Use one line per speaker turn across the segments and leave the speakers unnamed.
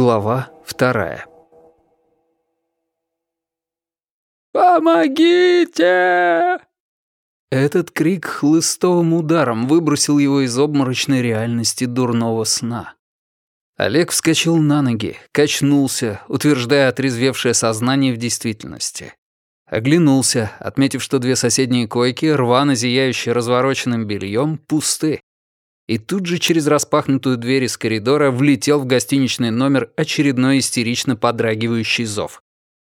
Глава вторая.
«Помогите!»
Этот крик хлыстовым ударом выбросил его из обморочной реальности дурного сна. Олег вскочил на ноги, качнулся, утверждая отрезвевшее сознание в действительности. Оглянулся, отметив, что две соседние койки, рвано зияющие развороченным бельем, пусты. И тут же через распахнутую дверь из коридора влетел в гостиничный номер очередной истерично подрагивающий зов.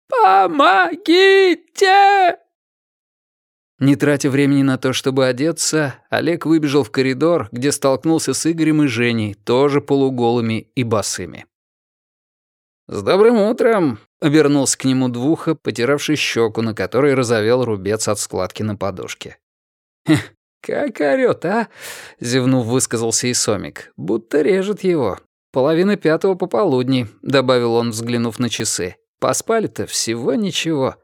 «Помогите!»
Не тратя времени на то, чтобы одеться, Олег выбежал в коридор, где столкнулся с Игорем и Женей, тоже полуголыми и босыми. «С добрым утром!» — обернулся к нему двуха, потиравший щеку, на которой разовел рубец от складки на подушке. «Как орёт, а?» — зевнув, высказался и Сомик. «Будто режет его. Половина пятого пополудни», — добавил он, взглянув на часы. «Поспали-то всего ничего».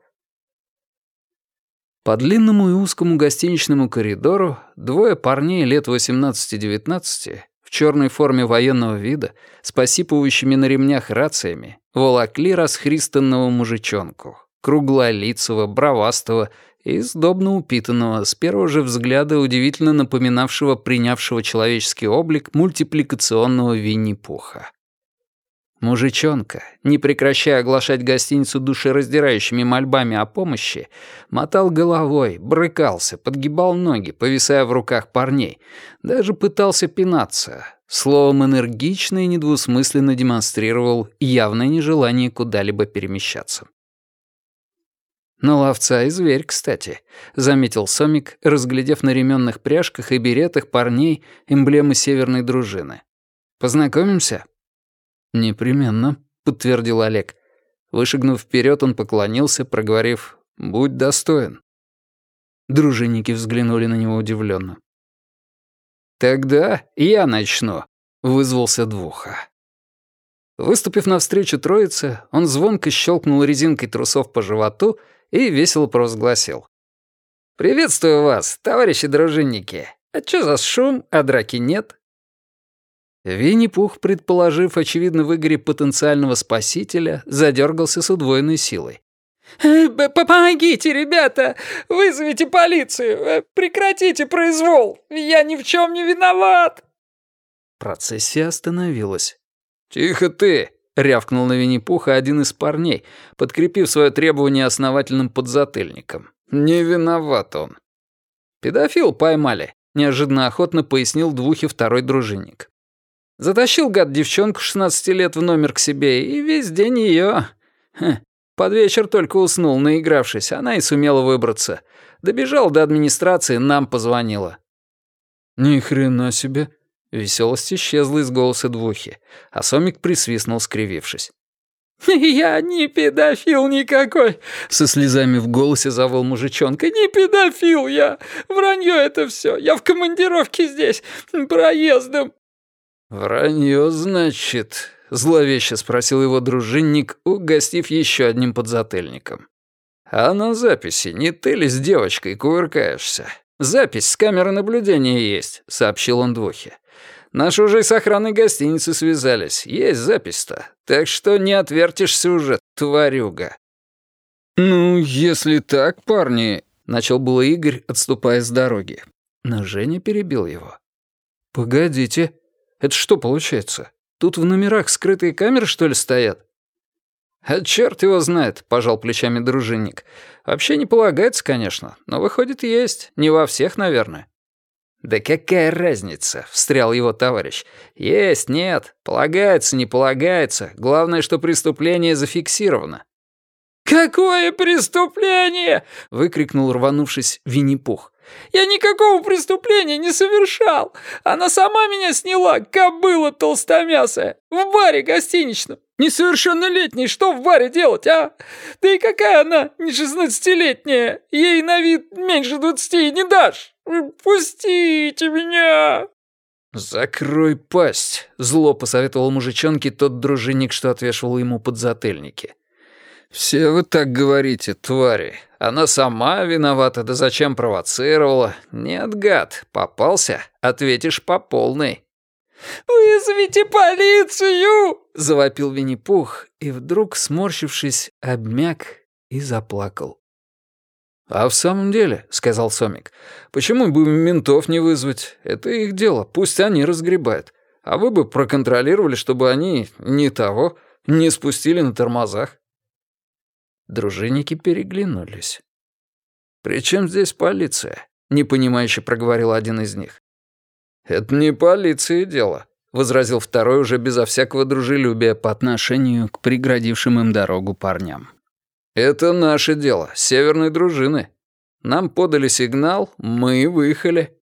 По длинному и узкому гостиничному коридору двое парней лет 18-19 в черной форме военного вида с посипывающими на ремнях рациями волокли расхристанного мужичонку, круглолицего, бровастого и сдобно упитанного, с первого же взгляда удивительно напоминавшего принявшего человеческий облик мультипликационного Винни-Пуха. Мужичонка, не прекращая оглашать гостиницу душераздирающими мольбами о помощи, мотал головой, брыкался, подгибал ноги, повисая в руках парней, даже пытался пинаться. Словом, энергично и недвусмысленно демонстрировал явное нежелание куда-либо перемещаться. «На ловца и зверь, кстати», — заметил Сомик, разглядев на ременных пряжках и беретах парней эмблемы северной дружины. «Познакомимся?» «Непременно», — подтвердил Олег. Вышагнув вперед, он поклонился, проговорив «Будь достоин». Дружинники взглянули на него удивленно. «Тогда я начну», — вызвался Двуха. Выступив навстречу троице, он звонко щелкнул резинкой трусов по животу и весело провозгласил. «Приветствую вас, товарищи дружинники. А чё за шум, а драки нет? Винни-Пух, предположив, очевидно, в Игоре потенциального спасителя, задергался с удвоенной силой.
«Э, «Помогите, ребята! Вызовите полицию! Э, прекратите произвол! Я ни в чем не виноват!»
Процессия остановилась. «Тихо ты!» — рявкнул на Винни-Пуха один из парней, подкрепив свое требование основательным подзатыльником. «Не виноват он!» «Педофил поймали», — неожиданно охотно пояснил двухе второй дружинник. Затащил гад девчонку 16 лет в номер к себе, и весь день ее. Под вечер только уснул, наигравшись, она и сумела выбраться. Добежал до администрации, нам позвонила. «Ни хрена себе!» Веселость исчезла из голоса двухи, а Сомик присвистнул, скривившись.
«Я не педофил никакой!» — со слезами в голосе завыл мужичонка. «Не педофил я! Вранье это все! Я в командировке здесь, проездом!»
«Вранье, значит?» — зловеще спросил его дружинник, угостив еще одним подзатыльником. «А на записи не ты ли с девочкой кувыркаешься? Запись с камеры наблюдения есть», — сообщил он двухе. «Наши уже с охраной гостиницы связались, есть запись-то, так что не отвертишься уже, тварюга». «Ну, если так, парни...» — начал было Игорь, отступая с дороги. Но Женя перебил его. «Погодите», это что получается? Тут в номерах скрытые камеры, что ли, стоят?» «А черт его знает», — пожал плечами дружинник. «Вообще не полагается, конечно, но выходит есть. Не во всех, наверное». «Да какая разница?» — встрял его товарищ. «Есть, нет, полагается, не полагается. Главное, что преступление зафиксировано».
«Какое преступление?» — выкрикнул, рванувшись, Винни-Пух. Я никакого преступления не совершал. Она сама меня сняла, кобыла толстомясая, в баре гостиничном. Несовершеннолетний, что в баре делать, а? Да и какая она, не шестнадцатилетняя? Ей на вид меньше двадцати не дашь. Пустите меня!»
«Закрой пасть», — зло посоветовал мужичонке тот дружинник, что отвешивал ему подзатыльники. «Все вы так говорите, твари. Она сама виновата, да зачем провоцировала? Нет, гад, попался, ответишь по полной».
«Вызовите полицию!»
— завопил Винни-Пух, и вдруг, сморщившись, обмяк и заплакал. «А в самом деле», — сказал Сомик, — «почему бы ментов не вызвать? Это их дело, пусть они разгребают. А вы бы проконтролировали, чтобы они не того, не спустили на тормозах». Дружинники переглянулись. «При чем здесь полиция?» — непонимающе проговорил один из них. «Это не полиции дело», — возразил второй уже безо всякого дружелюбия по отношению к преградившим им дорогу парням. «Это наше дело, северной дружины. Нам подали сигнал, мы выехали».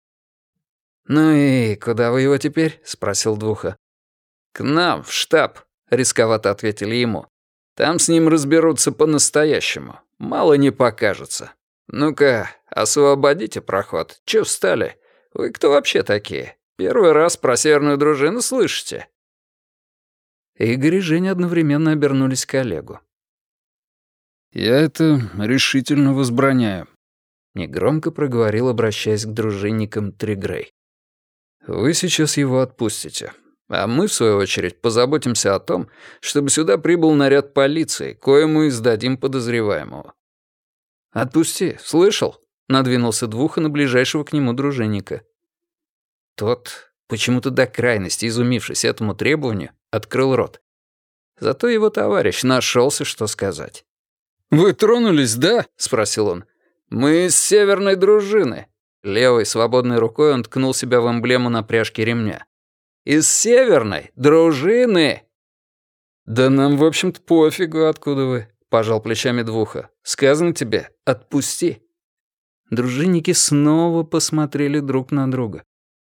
«Ну и куда вы его теперь?» — спросил Двуха. «К нам, в штаб», — рисковато ответили ему. «Там с ним разберутся по-настоящему. Мало не покажется. Ну-ка, освободите проход. Чё встали? Вы кто вообще такие? Первый раз про северную дружину слышите?» Игорь и Женя одновременно обернулись к Олегу. «Я это решительно возбраняю», — негромко проговорил, обращаясь к дружинникам Тригрей. «Вы сейчас его отпустите, а мы, в свою очередь, позаботимся о том, чтобы сюда прибыл наряд полиции, коему и сдадим подозреваемого». «Отпусти, слышал?» — надвинулся Двуха на ближайшего к нему дружинника. Тот, почему-то до крайности изумившись этому требованию, открыл рот. Зато его товарищ нашелся, что сказать.
«Вы тронулись, да?»
— спросил он. «Мы из северной дружины». Левой свободной рукой он ткнул себя в эмблему на пряжке ремня. «Из северной дружины!» «Да нам, в общем-то, пофигу, откуда вы», — пожал плечами Двуха. «Сказано тебе, отпусти». Дружинники снова посмотрели друг на друга.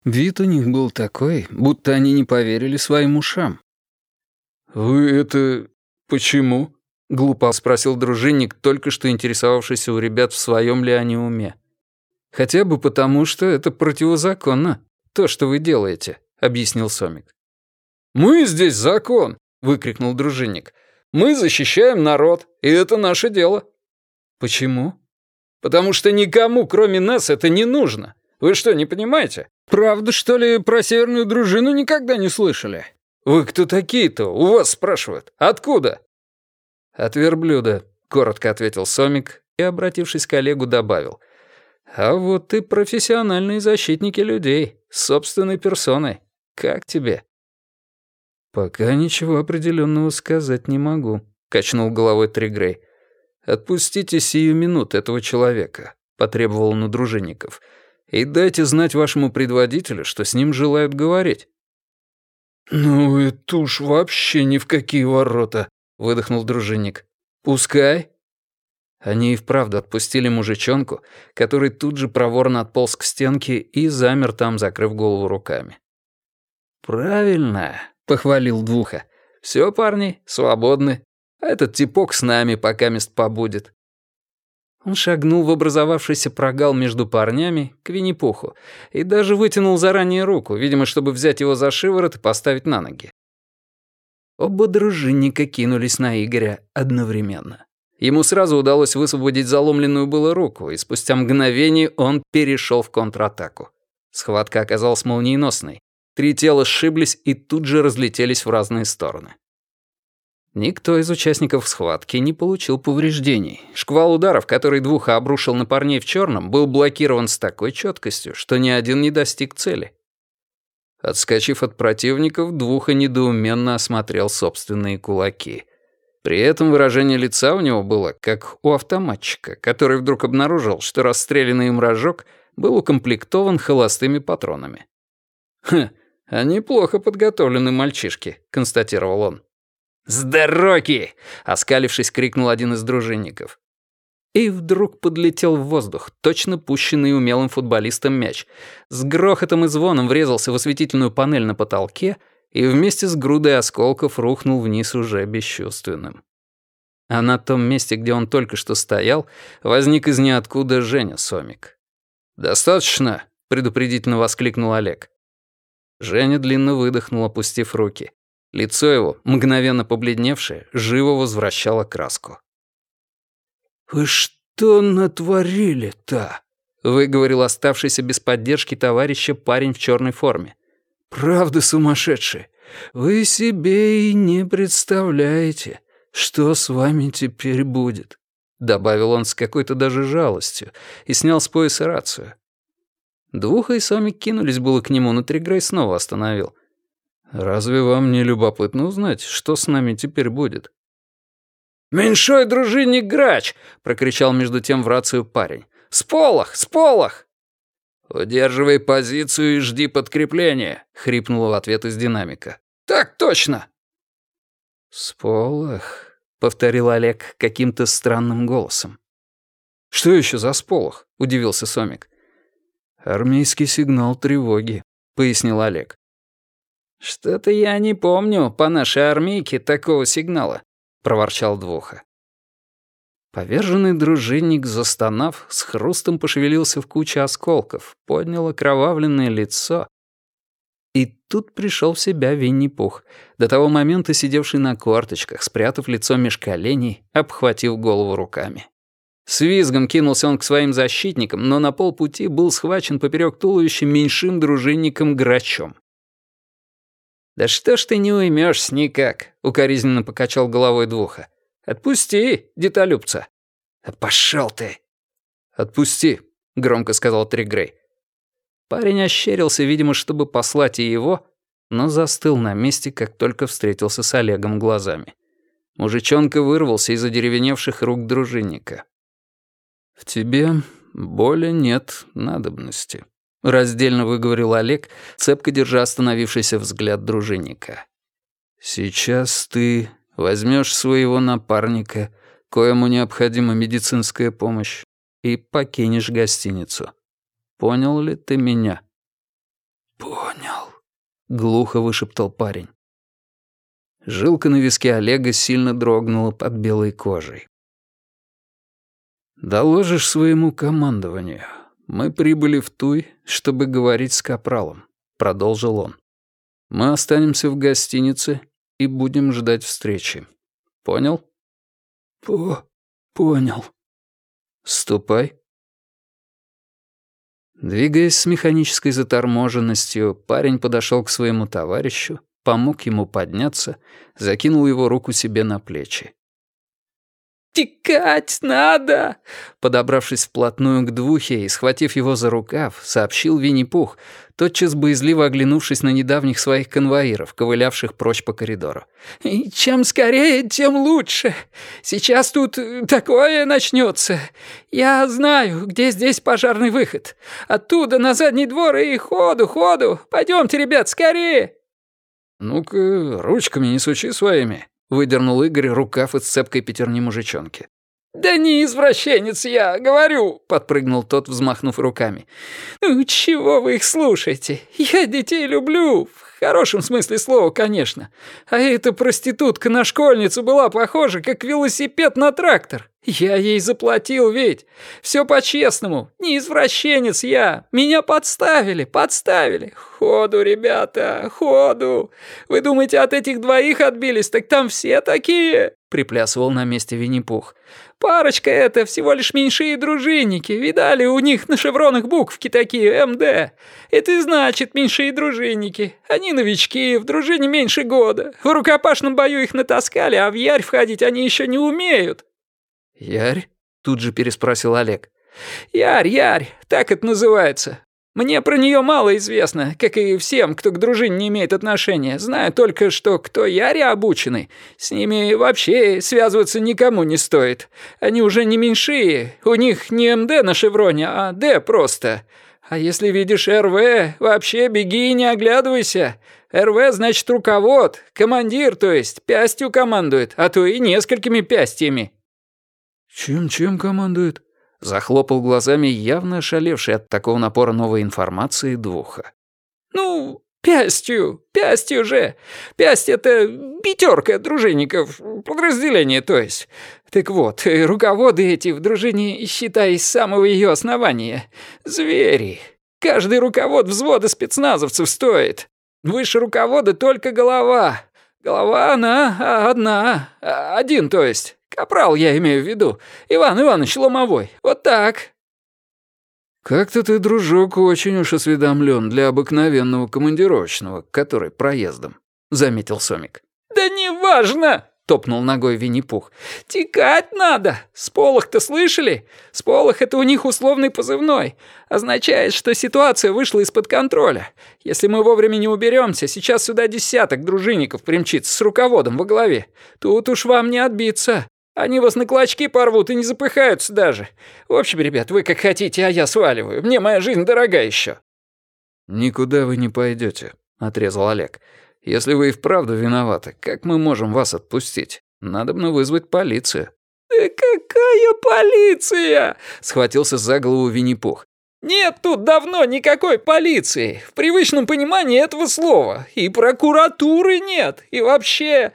Вид у них был такой, будто они не поверили своим ушам.
«Вы это... почему?»
— глупо спросил дружинник, только что интересовавшийся у ребят, в своем ли они уме. «Хотя бы потому, что это противозаконно, то, что вы делаете», — объяснил Сомик.
«Мы здесь закон!» — выкрикнул дружинник. «Мы защищаем народ, и это наше дело».
«Почему?»
«Потому что никому, кроме нас, это не нужно. Вы что, не понимаете? Правда, что ли, про северную дружину никогда не слышали? Вы кто такие-то? У вас спрашивают. Откуда?»
«От верблюда», — коротко ответил Сомик и, обратившись к коллегу, добавил. «А вот и профессиональные защитники людей, собственной персоной. Как тебе?» «Пока ничего определенного сказать не могу», — качнул головой Тригрей. «Отпустите сию минут этого человека», — потребовал он у дружинников. «И дайте знать вашему предводителю, что с ним желают говорить».
«Ну, это уж вообще ни в какие ворота», — выдохнул дружинник.
«Пускай». Они и вправду отпустили мужичонку, который тут же проворно отполз к стенке и замер там, закрыв голову руками. «Правильно», — похвалил Двуха. «Все, парни, свободны. А этот типок с нами пока мест побудет». Он шагнул в образовавшийся прогал между парнями к Винни-Пуху и даже вытянул заранее руку, видимо, чтобы взять его за шиворот и поставить на ноги. Оба дружинника кинулись на Игоря одновременно. Ему сразу удалось высвободить заломленную было руку, и спустя мгновение он перешел в контратаку. Схватка оказалась молниеносной. Три тела сшиблись и тут же разлетелись в разные стороны. Никто из участников схватки не получил повреждений. Шквал ударов, который двуха обрушил на парней в черном, был блокирован с такой четкостью, что ни один не достиг цели. Отскочив от противников, Двуха недоуменно осмотрел собственные кулаки. При этом выражение лица у него было, как у автоматчика, который вдруг обнаружил, что расстрелянный им рожок был укомплектован холостыми патронами. «Хм, они плохо подготовлены мальчишки», — констатировал он. «С дороги!» — оскалившись, крикнул один из дружинников и вдруг подлетел в воздух, точно пущенный умелым футболистом мяч. С грохотом и звоном врезался в осветительную панель на потолке и вместе с грудой осколков рухнул вниз уже бесчувственным. А на том месте, где он только что стоял, возник из ниоткуда Женя Сомик. «Достаточно», — предупредительно воскликнул Олег. Женя длинно выдохнул, опустив руки. Лицо его, мгновенно побледневшее, живо возвращало краску.
«Вы что натворили-то?»
— выговорил оставшийся без поддержки товарища парень в черной форме. правда сумасшедшие. Вы себе и не представляете, что с вами теперь будет», — добавил он с какой-то даже жалостью и снял с пояса рацию. Двуха и Сомик кинулись было к нему, но Тригрей снова остановил. «Разве вам не любопытно узнать, что с нами теперь будет?»
«Меньшой дружинник Грач!» — прокричал между тем в рацию парень. «Сполох! Сполох!»
«Удерживай позицию и жди подкрепления», — хрипнуло в ответ из динамика.
«Так точно!»
«Сполох», — повторил Олег каким-то странным голосом. «Что еще за сполох?» — удивился Сомик. «Армейский сигнал тревоги», — пояснил Олег.
«Что-то я не помню по нашей армейке такого сигнала», — проворчал Двуха.
Поверженный дружинник, застонав, с хрустом пошевелился в куче осколков, поднял окровавленное лицо. И тут пришел в себя Винни-Пух, до того момента сидевший на корточках, спрятав лицо меж коленей, обхватив голову руками. С визгом кинулся он к своим защитникам, но на полпути был схвачен поперек туловища меньшим дружинником Грачом.
«Да что ж ты не уймешься никак», — укоризненно покачал головой Двуха. «Отпусти, детолюбца».
«Пошел ты!» «Отпусти», — громко сказал Тригрей. Парень ощерился, видимо, чтобы послать и его, но застыл на месте, как только встретился с Олегом глазами. Мужичонка вырвался из одеревеневших рук дружинника. «В тебе боли нет надобности», — раздельно выговорил Олег, цепко держа остановившийся взгляд дружинника. «Сейчас ты Возьмешь своего напарника, коему необходима медицинская помощь, и покинешь гостиницу. Понял ли ты меня?»
«Понял», —
глухо вышептал парень. Жилка на виске Олега сильно дрогнула под белой кожей. «Доложишь своему командованию. Мы прибыли в Туй, чтобы говорить с Капралом», — продолжил он. «Мы останемся в гостинице и будем ждать встречи. Понял?
По... понял.
Ступай. Двигаясь с механической заторможенностью, парень подошел к своему товарищу, помог ему подняться, закинул его руку себе на плечи.
«Текать надо!»
Подобравшись вплотную к двухе и схватив его за рукав, сообщил Винни-Пух, тотчас боязливо оглянувшись на недавних своих конвоиров, ковылявших прочь по коридору.
«И чем скорее, тем лучше. Сейчас тут такое начнется. Я знаю, где здесь пожарный выход. Оттуда на задний двор и ходу, ходу. Пойдемте, ребят, скорее!»
«Ну-ка, ручками не сучи своими», Выдернул Игорь рукав из цепкой пятерни мужичонки.
«Да не извращенец я, говорю!» — подпрыгнул тот, взмахнув руками. «Ну, чего вы их слушаете? Я детей люблю, в хорошем смысле слова, конечно. А эта проститутка на школьницу была похожа, как велосипед на трактор. Я ей заплатил ведь. Все по-честному. Не извращенец я. Меня подставили, подставили. Ходу, ребята, ходу. Вы думаете, от этих двоих отбились? Так там все такие!» Приплясывал на месте Винни-Пух. «Парочка это всего лишь меньшие дружинники. Видали, у них на шевронах буквки такие, МД. Это и значит меньшие дружинники. Они новички, в дружине меньше года. В рукопашном бою их натаскали, а в ярь входить они еще не умеют.
«Ярь?» — тут же переспросил Олег.
«Ярь, Ярь, так это называется. Мне про нее мало известно, как и всем, кто к дружине не имеет отношения. Знаю только, что кто Яре обученный, с ними вообще связываться никому не стоит. Они уже не меньшие, у них не МД на шевроне, а Д просто. А если видишь РВ, вообще беги и не оглядывайся. РВ значит руковод, командир, то есть, пястью командует, а то и несколькими пястьями».
«Чем-чем командует?» Захлопал глазами, явно ошалевший от такого напора новой информации двуха.
«Ну, пястью, пястью же. Пясть — это пятерка дружинников, подразделение, то есть. Так вот, руководы эти в дружине, считай, с самого ее основания. Звери. Каждый руковод взвода спецназовцев стоит. Выше руковода только голова. Голова она одна, один, то есть. Капрал я имею в виду. Иван Иванович Ломовой. Вот так».
«Как-то ты, дружок, очень уж осведомлен для обыкновенного командировочного, который проездом», — заметил Сомик.
«Да неважно!» — топнул ногой Винни-Пух. «Текать надо! Сполох-то слышали? Сполох — это у них условный позывной. Означает, что ситуация вышла из-под контроля. Если мы вовремя не уберемся, сейчас сюда десяток дружинников примчится с руководом во главе. Тут уж вам не отбиться. Они вас на клочки порвут и не запыхаются даже. В общем, ребят, вы как хотите, а я сваливаю. Мне моя жизнь дорога еще.
«Никуда вы не пойдете, отрезал Олег. «Если вы и вправду виноваты, как мы можем вас отпустить? Надо бы вызвать полицию».
«Да какая полиция?» — схватился за голову Винни-Пух. «Нет тут давно никакой полиции, в привычном понимании этого слова. И прокуратуры нет, и вообще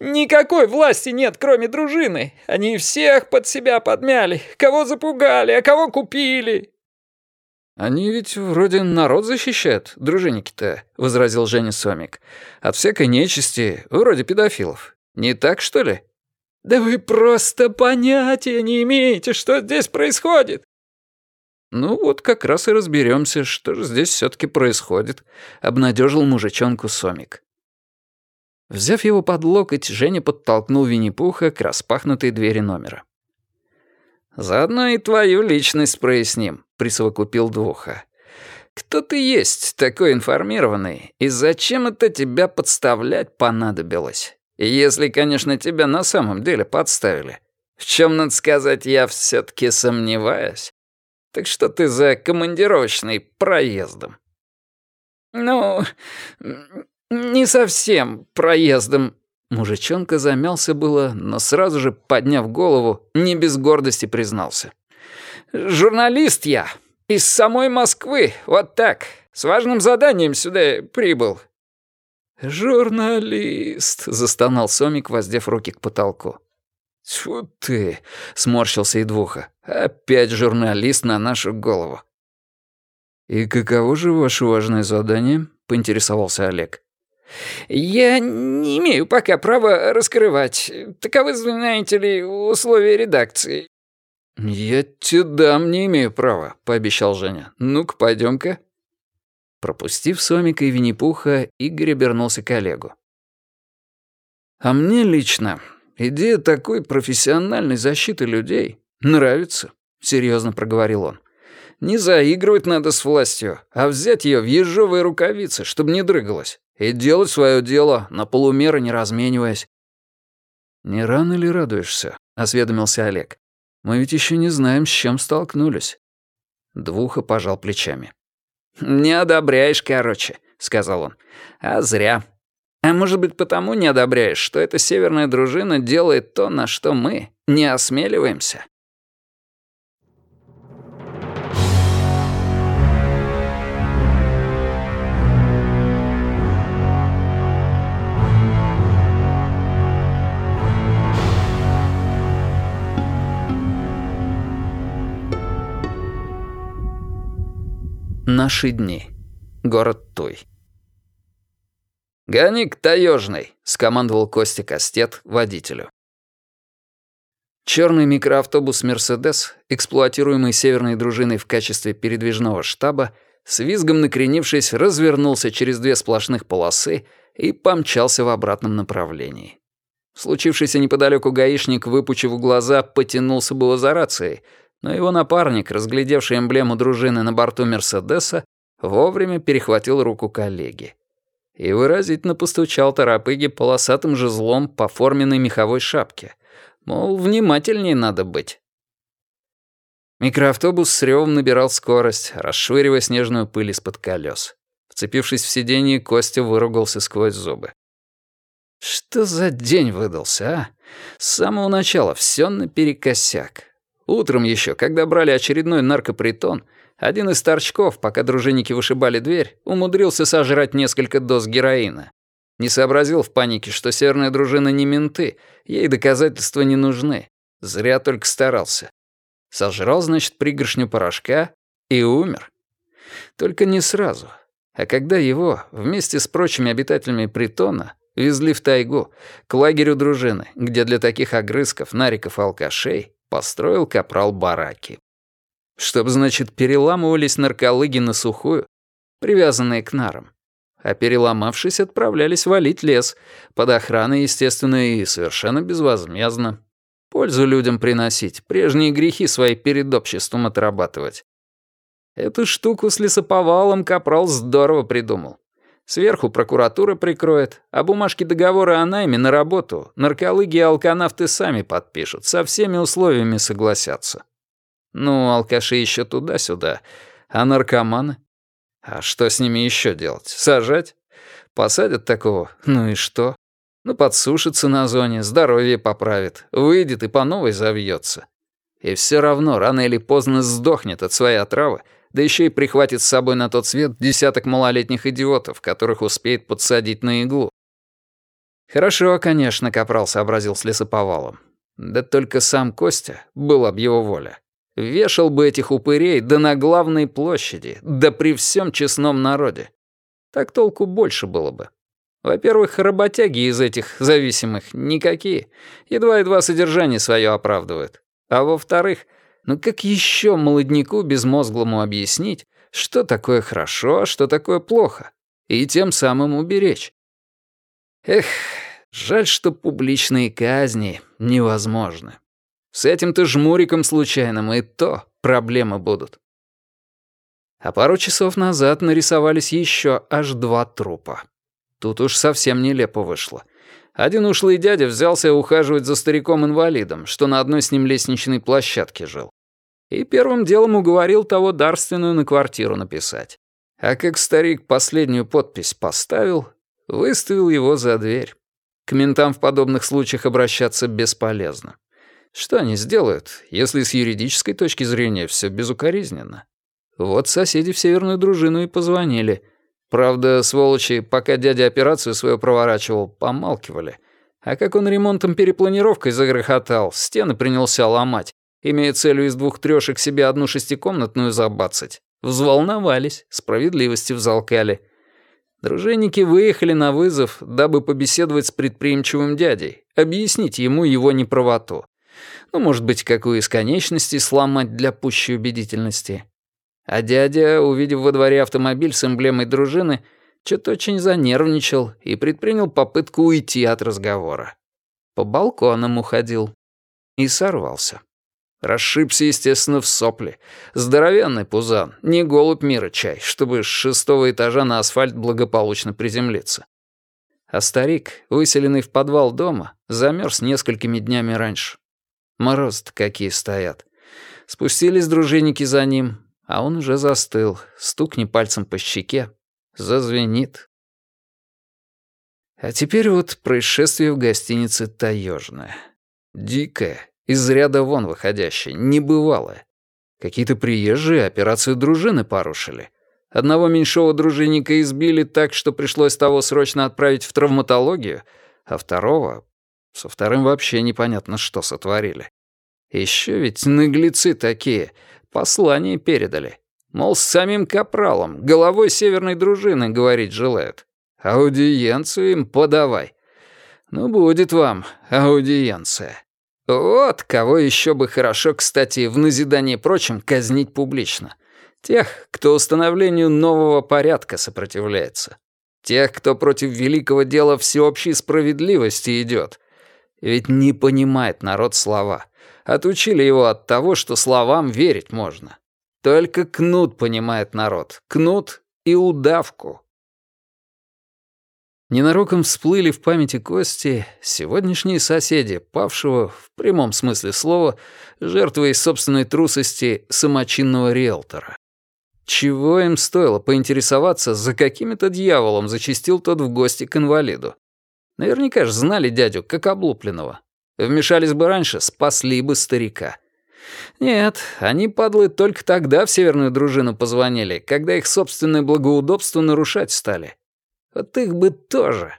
никакой власти нет, кроме дружины. Они всех под себя подмяли, кого запугали, а кого купили».
«Они ведь вроде народ защищают, дружинники-то», — возразил Женя Сомик. «От всякой нечисти, вроде педофилов. Не так, что ли?»
«Да вы просто понятия не имеете, что здесь происходит.
«Ну вот как раз и разберемся, что же здесь все-таки происходит», — обнадежил мужичонку Сомик. Взяв его под локоть, Женя подтолкнул Винни-Пуха к распахнутой двери номера. «Заодно и твою личность проясним», — присовокупил Двуха. «Кто ты есть, такой информированный, и зачем это тебя подставлять понадобилось? Если, конечно, тебя на самом деле подставили. В чем, надо сказать, я все таки сомневаюсь. Так что ты за командировочный проездом?»
«Ну, не совсем проездом».
Мужичонка замялся было, но сразу же, подняв голову, не без гордости признался.
«Журналист я. Из самой Москвы. Вот так. С важным заданием сюда прибыл».
«Журналист», — застонал Сомик, воздев руки к потолку. «Тьфу ты!» — сморщился и двуха. «Опять журналист на нашу голову». «И каково же ваше важное задание?» — поинтересовался Олег.
«Я не имею пока права раскрывать. Таковы, знаете ли, условия редакции».
«Я тебе дам, не имею права», — пообещал Женя. «Ну-ка, пойдем-ка». Пропустив Сомика и Винни-Пуха, Игорь обернулся к Олегу. «А мне лично идея такой профессиональной защиты людей нравится», — серьезно проговорил он. «Не заигрывать надо с властью, а взять ее в ежовые рукавицы, чтобы не дрыгалась, и делать свое дело, на полумеры не размениваясь». «Не рано ли радуешься?» — осведомился Олег. «Мы ведь еще не знаем, с чем столкнулись». Двуха пожал плечами.
«Не одобряешь, короче», — сказал он. «А зря. А может быть, потому не одобряешь, что эта северная дружина делает то, на что мы не осмеливаемся?»
Наши дни. Город Туй.
«Гони к таежной», — скомандовал Костя Кастет водителю.
Черный микроавтобус «Мерседес», эксплуатируемый северной дружиной в качестве передвижного штаба, с визгом накренившись, развернулся через две сплошных полосы и помчался в обратном направлении. Случившийся неподалеку гаишник, выпучив глаза, потянулся было за рацией, но его напарник, разглядевший эмблему дружины на борту «Мерседеса», вовремя перехватил руку коллеги и выразительно постучал торопыги полосатым жезлом по форменной меховой шапке. Мол, внимательнее надо быть. Микроавтобус с ревом набирал скорость, расшвыривая снежную пыль из-под колес. Вцепившись в сиденье, Костя выругался сквозь зубы. Что за день выдался, а? С самого начала все наперекосяк. Утром еще, когда брали очередной наркопритон, один из торчков, пока дружинники вышибали дверь, умудрился сожрать несколько доз героина. Не сообразил в панике, что северная дружина не менты, ей доказательства не нужны. Зря только старался. Сожрал, значит, пригоршню порошка и умер. Только не сразу. А когда его, вместе с прочими обитателями притона, везли в тайгу, к лагерю дружины, где для таких огрызков, нариков и алкашей построил капрал бараки. Чтоб, значит, переламывались нарколыги на сухую, привязанные к нарам. А переломавшись, отправлялись валить лес, под охраной, естественно, и совершенно безвозмездно. Пользу людям приносить, прежние грехи свои перед обществом отрабатывать. Эту штуку с лесоповалом Капрал здорово придумал. Сверху прокуратура прикроет, а бумажки договора о найме на работу нарколыги и алканавты сами подпишут, со всеми условиями согласятся. Ну, алкаши еще туда-сюда, а наркоманы? А что с ними еще делать? Сажать? Посадят такого, ну и что? Ну, подсушится на зоне, здоровье поправит, выйдет и по новой завьется. И все равно рано или поздно сдохнет от своей отравы, да еще и прихватит с собой на тот свет десяток малолетних идиотов, которых успеет подсадить на иглу. Хорошо, конечно, Капрал сообразил с лесоповалом. Да только сам Костя, была б его воля, вешал бы этих упырей да на главной площади, да при всем честном народе. Так толку больше было бы. Во-первых, работяги из этих зависимых никакие, едва-едва содержание свое оправдывают. А во-вторых, ну как еще молодняку безмозглому объяснить, что такое хорошо, а что такое плохо, и тем самым уберечь? Эх, жаль, что публичные казни невозможны. С этим-то жмуриком случайным и то проблемы будут. А пару часов назад нарисовались еще аж два трупа. Тут уж совсем нелепо вышло. Один ушлый дядя взялся ухаживать за стариком-инвалидом, что на одной с ним лестничной площадке жил. И первым делом уговорил того дарственную на квартиру написать. А как старик последнюю подпись поставил, выставил его за дверь. К ментам в подобных случаях обращаться бесполезно. Что они сделают, если с юридической точки зрения все безукоризненно? Вот соседи в северную дружину и позвонили — Правда, сволочи, пока дядя операцию свою проворачивал, помалкивали. А как он ремонтом перепланировкой загрохотал, стены принялся ломать, имея целью из двух трёшек себе одну шестикомнатную забацать. Взволновались, справедливости взалкали. Дружинники выехали на вызов, дабы побеседовать с предприимчивым дядей, объяснить ему его неправоту. Ну, может быть, какую из конечностей сломать для пущей убедительности. А дядя, увидев во дворе автомобиль с эмблемой дружины, что-то очень занервничал и предпринял попытку уйти от разговора. По балконам уходил. И сорвался. Расшибся, естественно, в сопли. Здоровенный пузан, не голубь мира чай, чтобы с шестого этажа на асфальт благополучно приземлиться. А старик, выселенный в подвал дома, замерз несколькими днями раньше. Морозы-то какие стоят. Спустились дружинники за ним, а он уже застыл, стукни пальцем по щеке, зазвенит. А теперь вот происшествие в гостинице «Таежное». Дикое, из ряда вон выходящее, небывалое. Какие-то приезжие операцию дружины порушили. Одного меньшого дружинника избили так, что пришлось того срочно отправить в травматологию, а второго... Со вторым вообще непонятно, что сотворили. Еще ведь наглецы такие — Послание передали. Мол, с самим капралом, головой северной дружины, говорить желают. Аудиенцию им подавай. Ну, будет вам аудиенция. Вот кого еще бы хорошо, кстати, в назидание прочим казнить публично. Тех, кто установлению нового порядка сопротивляется. Тех, кто против великого дела всеобщей справедливости идет. Ведь не понимает народ слова. Отучили его от того, что словам верить можно. Только кнут понимает народ. Кнут и удавку. Ненароком всплыли в памяти Кости сегодняшние соседи, павшего, в прямом смысле слова, жертвой собственной трусости самочинного риэлтора. Чего им стоило поинтересоваться, за каким-то дьяволом зачистил тот в гости к инвалиду? Наверняка же знали дядю, как облупленного. Вмешались бы раньше, спасли бы старика. Нет, они, падлы, только тогда в северную дружину позвонили, когда их собственное благоудобство нарушать стали. Вот их бы тоже.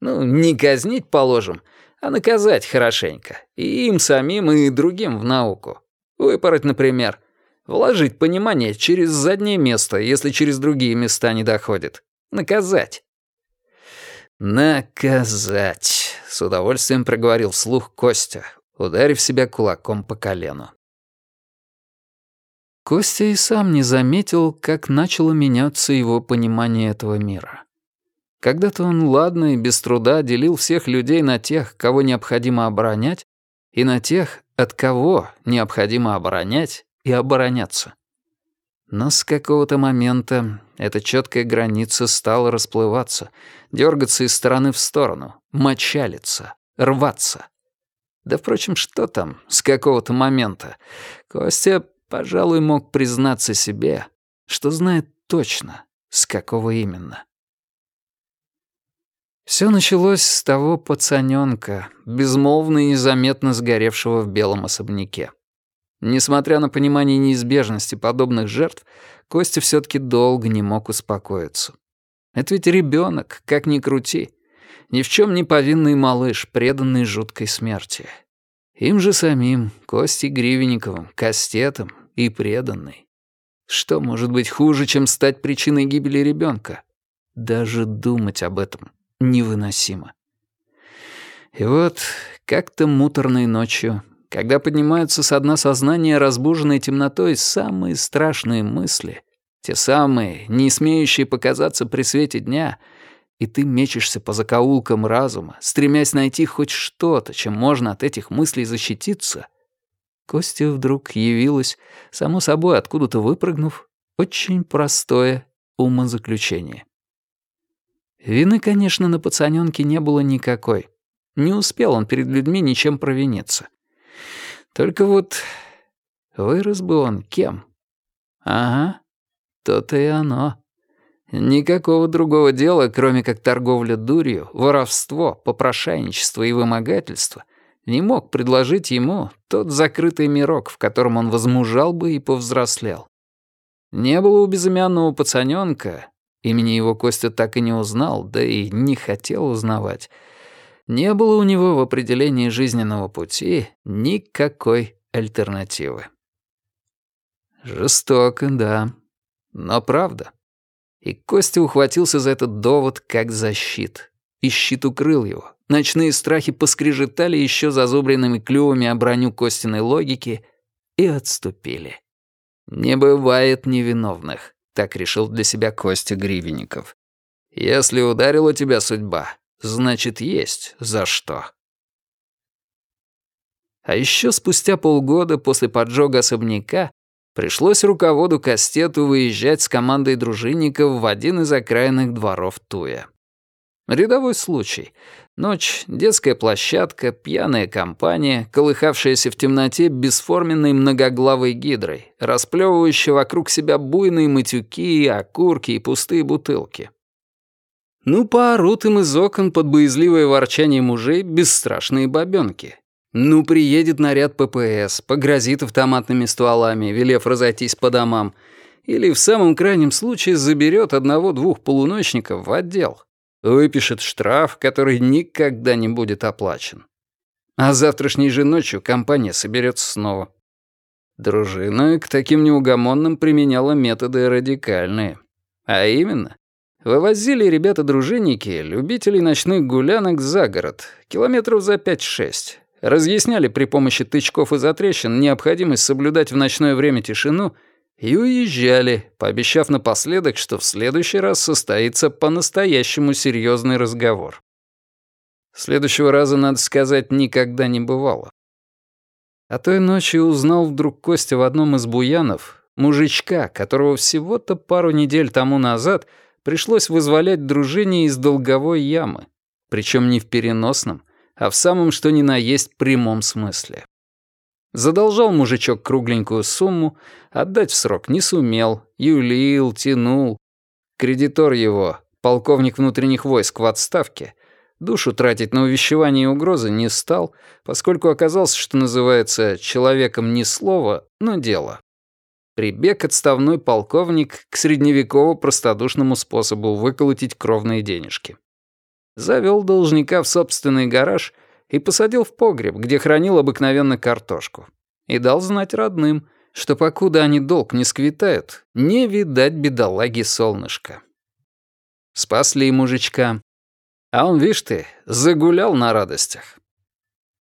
Ну, не казнить, положим, а наказать хорошенько. И им самим, и другим в науку. Выпороть, например. Вложить понимание через заднее место, если через другие места не доходит. Наказать. Наказать. С удовольствием проговорил вслух Костя, ударив себя кулаком по колену. Костя и сам не заметил, как начало меняться его понимание этого мира. Когда-то он ладно и без труда делил всех людей на тех, кого необходимо оборонять, и на тех, от кого необходимо оборонять и обороняться. Но с какого-то момента эта четкая граница стала расплываться, дергаться из стороны в сторону, мочалиться, рваться. Да, впрочем, что там с какого-то момента? Костя, пожалуй, мог признаться себе, что знает точно, с какого именно. Все началось с того пацанёнка, безмолвно и незаметно сгоревшего в белом особняке. Несмотря на понимание неизбежности подобных жертв, Костя все таки долго не мог успокоиться. Это ведь ребенок, как ни крути. Ни в чем не повинный малыш, преданный жуткой смерти. Им же самим, Костей Гривенниковым, Кастетом и преданный. Что может быть хуже, чем стать причиной гибели ребенка? Даже думать об этом невыносимо. И вот как-то муторной ночью, когда поднимаются со дна сознания, разбуженные темнотой, самые страшные мысли, те самые, не смеющие показаться при свете дня, и ты мечешься по закоулкам разума, стремясь найти хоть что-то, чем можно от этих мыслей защититься, Косте вдруг явилось, само собой откуда-то выпрыгнув, очень простое умозаключение. Вины, конечно, на пацанёнке не было никакой. Не успел он перед людьми ничем провиниться. Только вот вырос бы он кем? Ага, то-то и оно. Никакого другого дела, кроме как торговля дурью, воровство, попрошайничество и вымогательство, не мог предложить ему тот закрытый мирок, в котором он возмужал бы и повзрослел. Не было у безымянного пацанёнка Имени его Костя так и не узнал, да и не хотел узнавать. Не было у него в определении жизненного пути никакой альтернативы. Жестоко, да, но правда. И Костя ухватился за этот довод как за щит. И щит укрыл его. Ночные страхи поскрежетали еще зазубренными клювами о броню Костиной логики и отступили. Не бывает невиновных. Так решил для себя Костя Гривенников. «Если ударила тебя судьба, значит, есть за что». А еще спустя полгода после поджога особняка пришлось руководу Кастету выезжать с командой дружинников в один из окраинных дворов Туя. Рядовой случай. Ночь, детская площадка, пьяная компания, колыхавшаяся в темноте бесформенной многоглавой гидрой, расплевывающая вокруг себя буйные матюки, окурки и пустые бутылки. Ну, поорут им из окон под боязливое ворчание мужей бесстрашные бабёнки. Ну, приедет наряд ППС, погрозит автоматными стволами, велев разойтись по домам, или в самом крайнем случае заберет одного-двух полуночников в отдел выпишет штраф, который никогда не будет оплачен. А завтрашней же ночью компания соберется снова. Дружина к таким неугомонным применяла методы радикальные. А именно, вывозили ребята-дружинники любителей ночных гулянок за город, километров за 5-6, разъясняли при помощи тычков и затрещин необходимость соблюдать в ночное время тишину — и уезжали, пообещав напоследок, что в следующий раз состоится по-настоящему серьезный разговор. Следующего раза, надо сказать, никогда не бывало. А той ночью узнал вдруг Костя в одном из буянов мужичка, которого всего-то пару недель тому назад пришлось вызволять дружине из долговой ямы, причем не в переносном, а в самом что ни на есть прямом смысле. Задолжал мужичок кругленькую сумму, отдать в срок не сумел, юлил, тянул. Кредитор его, полковник внутренних войск в отставке, душу тратить на увещевание и угрозы не стал, поскольку оказался, что называется, человеком не слова, но дело. Прибег отставной полковник к средневеково-простодушному способу выколотить кровные денежки. Завел должника в собственный гараж — и посадил в погреб, где хранил обыкновенно картошку. И дал знать родным, что покуда они долг не сквитают, не видать бедолаги солнышка. Спасли мужичка. А он, вишь ты, загулял на радостях.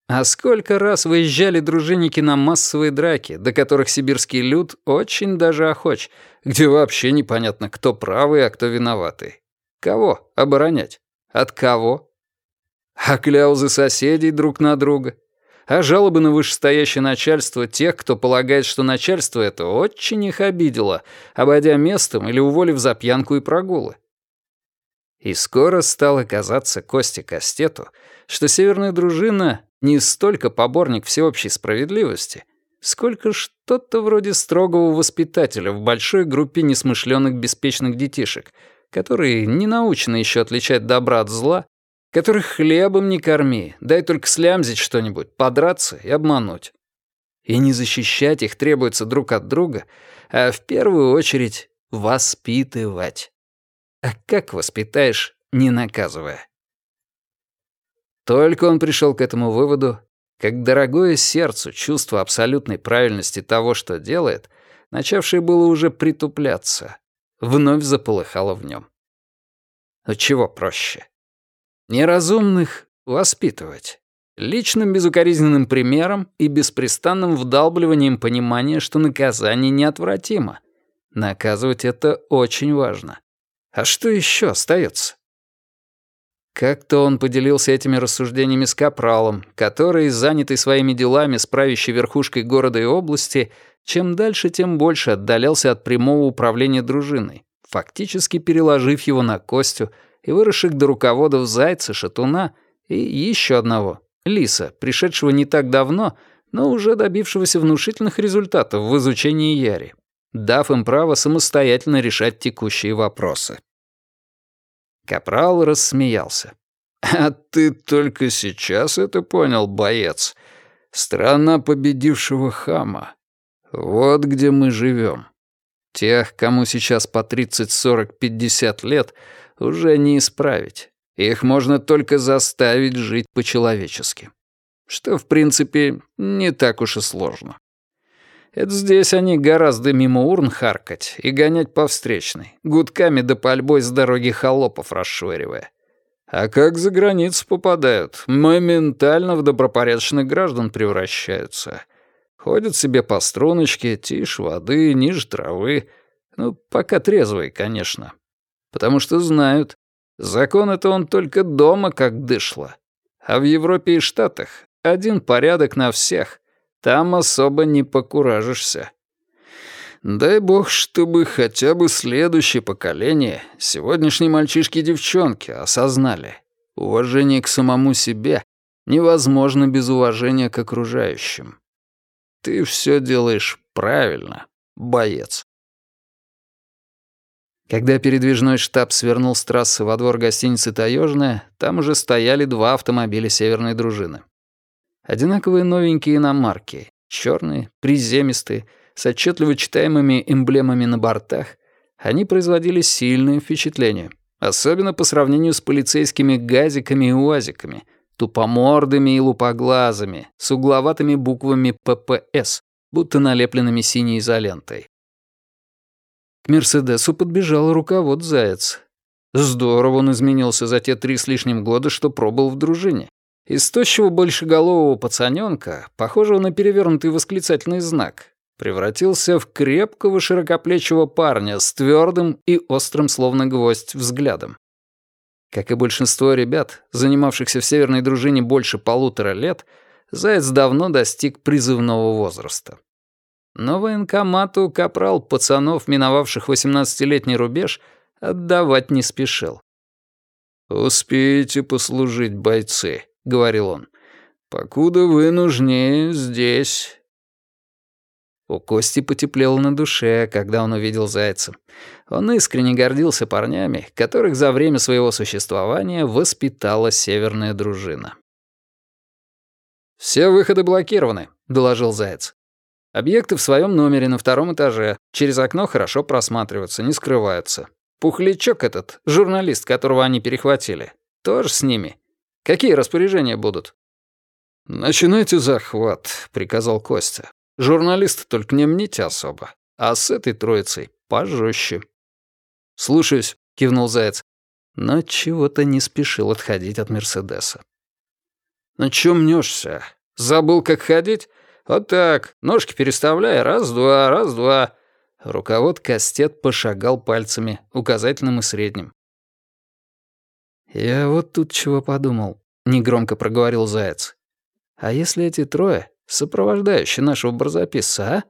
А сколько раз выезжали дружинники на массовые драки, до которых сибирский люд очень даже охоч, где вообще непонятно, кто правый, а кто виноватый. Кого оборонять? От кого? А кляузы соседей друг на друга? А жалобы на вышестоящее начальство тех, кто полагает, что начальство это очень их обидело, обойдя местом или уволив за пьянку и прогулы? И скоро стало казаться Косте Кастету, что северная дружина не столько поборник всеобщей справедливости, сколько что-то вроде строгого воспитателя в большой группе несмышленных беспечных детишек, которые не научены еще отличать добра от зла, которых хлебом не корми, дай только слямзить что-нибудь, подраться и обмануть. И не защищать их требуется друг от друга, а в первую очередь воспитывать. А как воспитаешь, не наказывая? Только он пришел к этому выводу, как дорогое сердцу чувство абсолютной правильности того, что делает, начавшее было уже притупляться, вновь заполыхало в нем. Но чего проще? Неразумных воспитывать. Личным безукоризненным примером и беспрестанным вдалбливанием понимания, что наказание неотвратимо. Наказывать это очень важно. А что еще остается? Как-то он поделился этими рассуждениями с Капралом, который, занятый своими делами с правящей верхушкой города и области, чем дальше, тем больше отдалялся от прямого управления дружиной, фактически переложив его на Костю и выросших до руководов Зайца, Шатуна и еще одного, Лиса, пришедшего не так давно, но уже добившегося внушительных результатов в изучении Яри, дав им право самостоятельно решать текущие вопросы. Капрал рассмеялся. «А ты только сейчас это понял, боец? Страна победившего хама. Вот где мы живем. Тех, кому сейчас по 30, 40, 50 лет, уже не исправить. Их можно только заставить жить по-человечески. Что, в принципе, не так уж и сложно. Это здесь они гораздо мимо урн харкать и гонять по встречной, гудками да пальбой с дороги холопов расшвыривая. А как за границу попадают, моментально в добропорядочных граждан превращаются. Ходят себе по струночке, тише воды, ниже травы. Ну, пока трезвые, конечно. Потому что знают, закон это он только дома как дышло. А в Европе и Штатах один порядок на всех, там особо не покуражишься. Дай бог, чтобы хотя бы следующее поколение, сегодняшние мальчишки и девчонки, осознали. Уважение к самому себе невозможно без уважения к окружающим. Ты все делаешь правильно, боец. Когда передвижной штаб свернул с трассы во двор гостиницы «Таежная», там уже стояли два автомобиля северной дружины. Одинаковые новенькие иномарки, черные, приземистые, с отчетливо читаемыми эмблемами на бортах, они производили сильное впечатление, особенно по сравнению с полицейскими газиками и уазиками, тупомордыми и лупоглазами, с угловатыми буквами «ППС», будто налепленными синей изолентой. К «Мерседесу» подбежал руковод Заяц. Здорово он изменился за те три с лишним года, что пробыл в дружине. Из тощего большеголового пацанёнка, похожего на перевернутый восклицательный знак, превратился в крепкого широкоплечего парня с твёрдым и острым словно гвоздь взглядом. Как и большинство ребят, занимавшихся в северной дружине больше полутора лет, Заяц давно достиг призывного возраста. Но военкомату капрал пацанов, миновавших 18-летний рубеж, отдавать не спешил. «Успеете послужить, бойцы», — говорил он. «Покуда вы нужнее здесь». У Кости потеплело на душе, когда он увидел зайца. Он искренне гордился парнями, которых за время своего существования воспитала северная дружина. «Все выходы блокированы», — доложил Заяц. «Объекты в своем номере на втором этаже. Через окно хорошо просматриваются, не скрываются. Пухлячок этот, журналист, которого они перехватили, тоже с ними. Какие распоряжения будут?» «Начинайте захват», — приказал Костя. «Журналисты только не мните особо, а с этой троицей пожестче». «Слушаюсь», — кивнул Заяц, но чего-то не спешил отходить от Мерседеса. «На чем мнешься? Забыл, как ходить? Вот так, ножки переставляй, раз-два, раз-два». Руковод Кастет пошагал пальцами, указательным и средним. «Я вот тут чего подумал», — негромко проговорил Заяц. «А если эти трое, сопровождающие нашего барзаписца, а?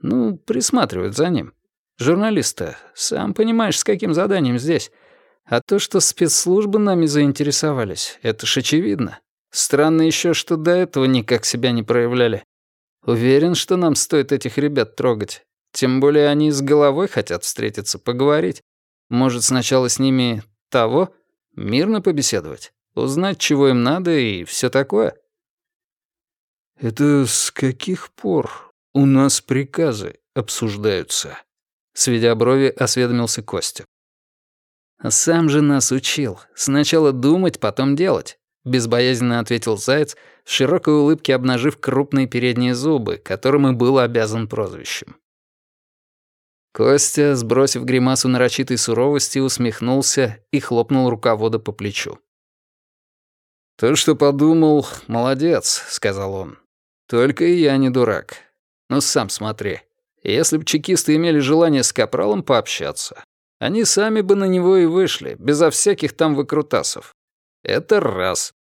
Ну, присматривают за ним. Журналиста, сам понимаешь, с каким заданием здесь. А то, что спецслужбы нами заинтересовались, это ж очевидно. Странно еще, что до этого никак себя не проявляли. Уверен, что нам стоит этих ребят трогать. Тем более они с головой хотят встретиться, поговорить. Может, сначала с ними того, мирно побеседовать, узнать, чего им надо и все такое. «Это с каких пор у нас приказы обсуждаются?» Сведя брови, осведомился Костя. «Сам же нас учил. Сначала думать, потом делать», — безбоязненно ответил Заяц, в широкой улыбке обнажив крупные передние зубы, которым и был обязан прозвищем. Костя, сбросив гримасу нарочитой суровости, усмехнулся и хлопнул руковода по плечу. «То, что подумал, молодец», — сказал он. «Только и я не дурак. Ну, сам смотри. Если бы чекисты имели желание с Капралом пообщаться, они сами бы на него и вышли, безо всяких там выкрутасов. Это раз.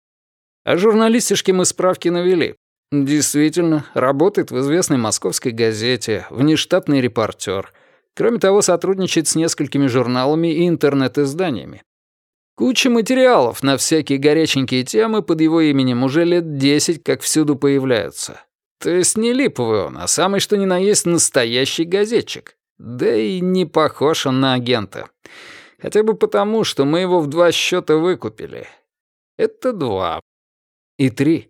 А журналистишке мы справки навели. Действительно, работает в известной московской газете, внештатный репортер — Кроме того, сотрудничает с несколькими журналами и интернет-изданиями. Куча материалов на всякие горяченькие темы под его именем уже лет десять как всюду появляются. То есть не липовый он, а самый что ни на есть настоящий газетчик. Да и не похож он на агента. Хотя бы потому, что мы его в два счета выкупили. Это два. И три.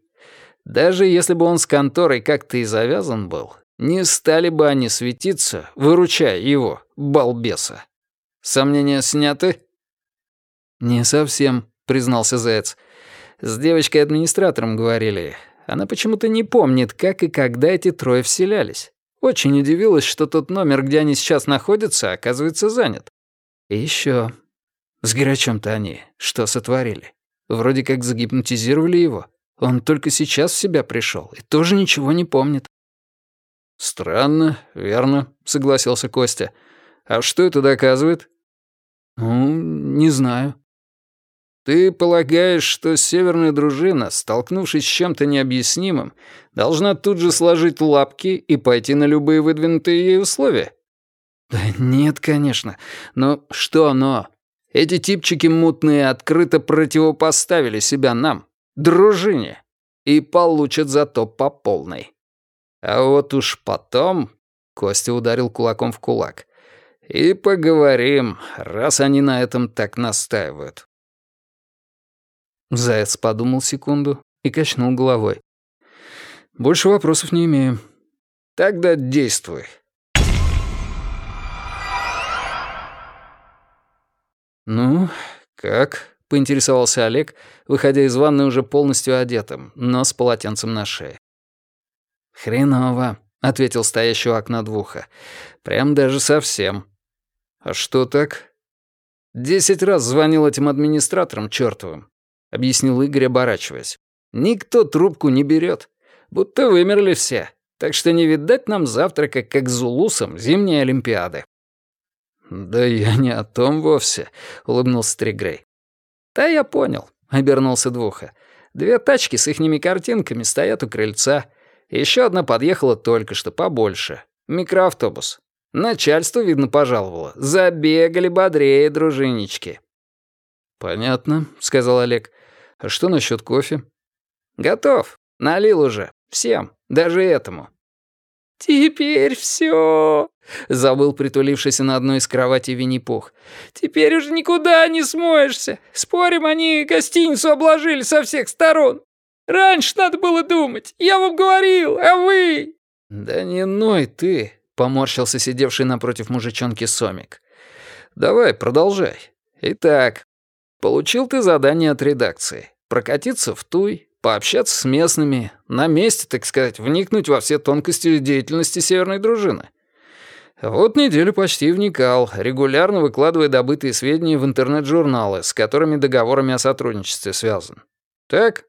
Даже если бы он с конторой как-то и завязан был, не стали бы они светиться, выручая его, балбеса. Сомнения сняты? Не совсем, признался Заяц. С девочкой-администратором говорили. Она почему-то не помнит, как и когда эти трое вселялись. Очень удивилась, что тот номер, где они сейчас находятся, оказывается занят. И еще. С Грачом-то они что сотворили? Вроде как загипнотизировали его. Он только сейчас в себя пришел и тоже ничего не помнит. «Странно, верно», — согласился Костя. «А что это доказывает?» «Ну, не знаю». «Ты полагаешь, что северная дружина, столкнувшись с чем-то необъяснимым, должна тут же сложить лапки и пойти на любые выдвинутые ей условия?» «Да нет, конечно. Но что «но»? Эти типчики мутные открыто противопоставили себя нам, дружине, и получат зато по полной». А вот уж потом...» — Костя ударил кулаком в кулак. «И поговорим, раз они на этом так настаивают». Заяц подумал секунду и качнул головой. «Больше вопросов не имею». «Тогда действуй». «Ну, как?» — поинтересовался Олег, выходя из ванной уже полностью одетым, но с полотенцем на шее. «Хреново», — ответил стоящий у окна двуха. «Прям даже совсем». «А что так?» «Десять раз звонил этим администраторам чёртовым», — объяснил Игорь, оборачиваясь. «Никто трубку не берет, будто вымерли все, так что не видать нам завтрака, как зулусам, зимней Олимпиады». «Да я не о том вовсе», — улыбнулся Тригрей. «Да я понял», — обернулся Двуха. «Две тачки с ихними картинками стоят у крыльца». Еще одна подъехала только что, побольше. Микроавтобус. Начальство, видно, пожаловало. Забегали бодрее, дружиннички. «Понятно», — сказал Олег. «А что насчет кофе?» «Готов. Налил уже. Всем. Даже этому». «Теперь все, забыл притулившийся на одной из кроватей Винни-Пух. «Теперь уже никуда не смоешься. Спорим, они гостиницу обложили со всех сторон. Раньше надо было думать. Я вам говорил, а вы...» «Да не ной ты», — поморщился сидевший напротив мужичонки Сомик. «Давай, продолжай. Итак, получил ты задание от редакции. Прокатиться в Туй, пообщаться с местными, на месте, так сказать, вникнуть во все тонкости деятельности Северной дружины. Вот неделю почти вникал, регулярно выкладывая добытые сведения в интернет-журналы, с которыми договорами о сотрудничестве связан. Так?»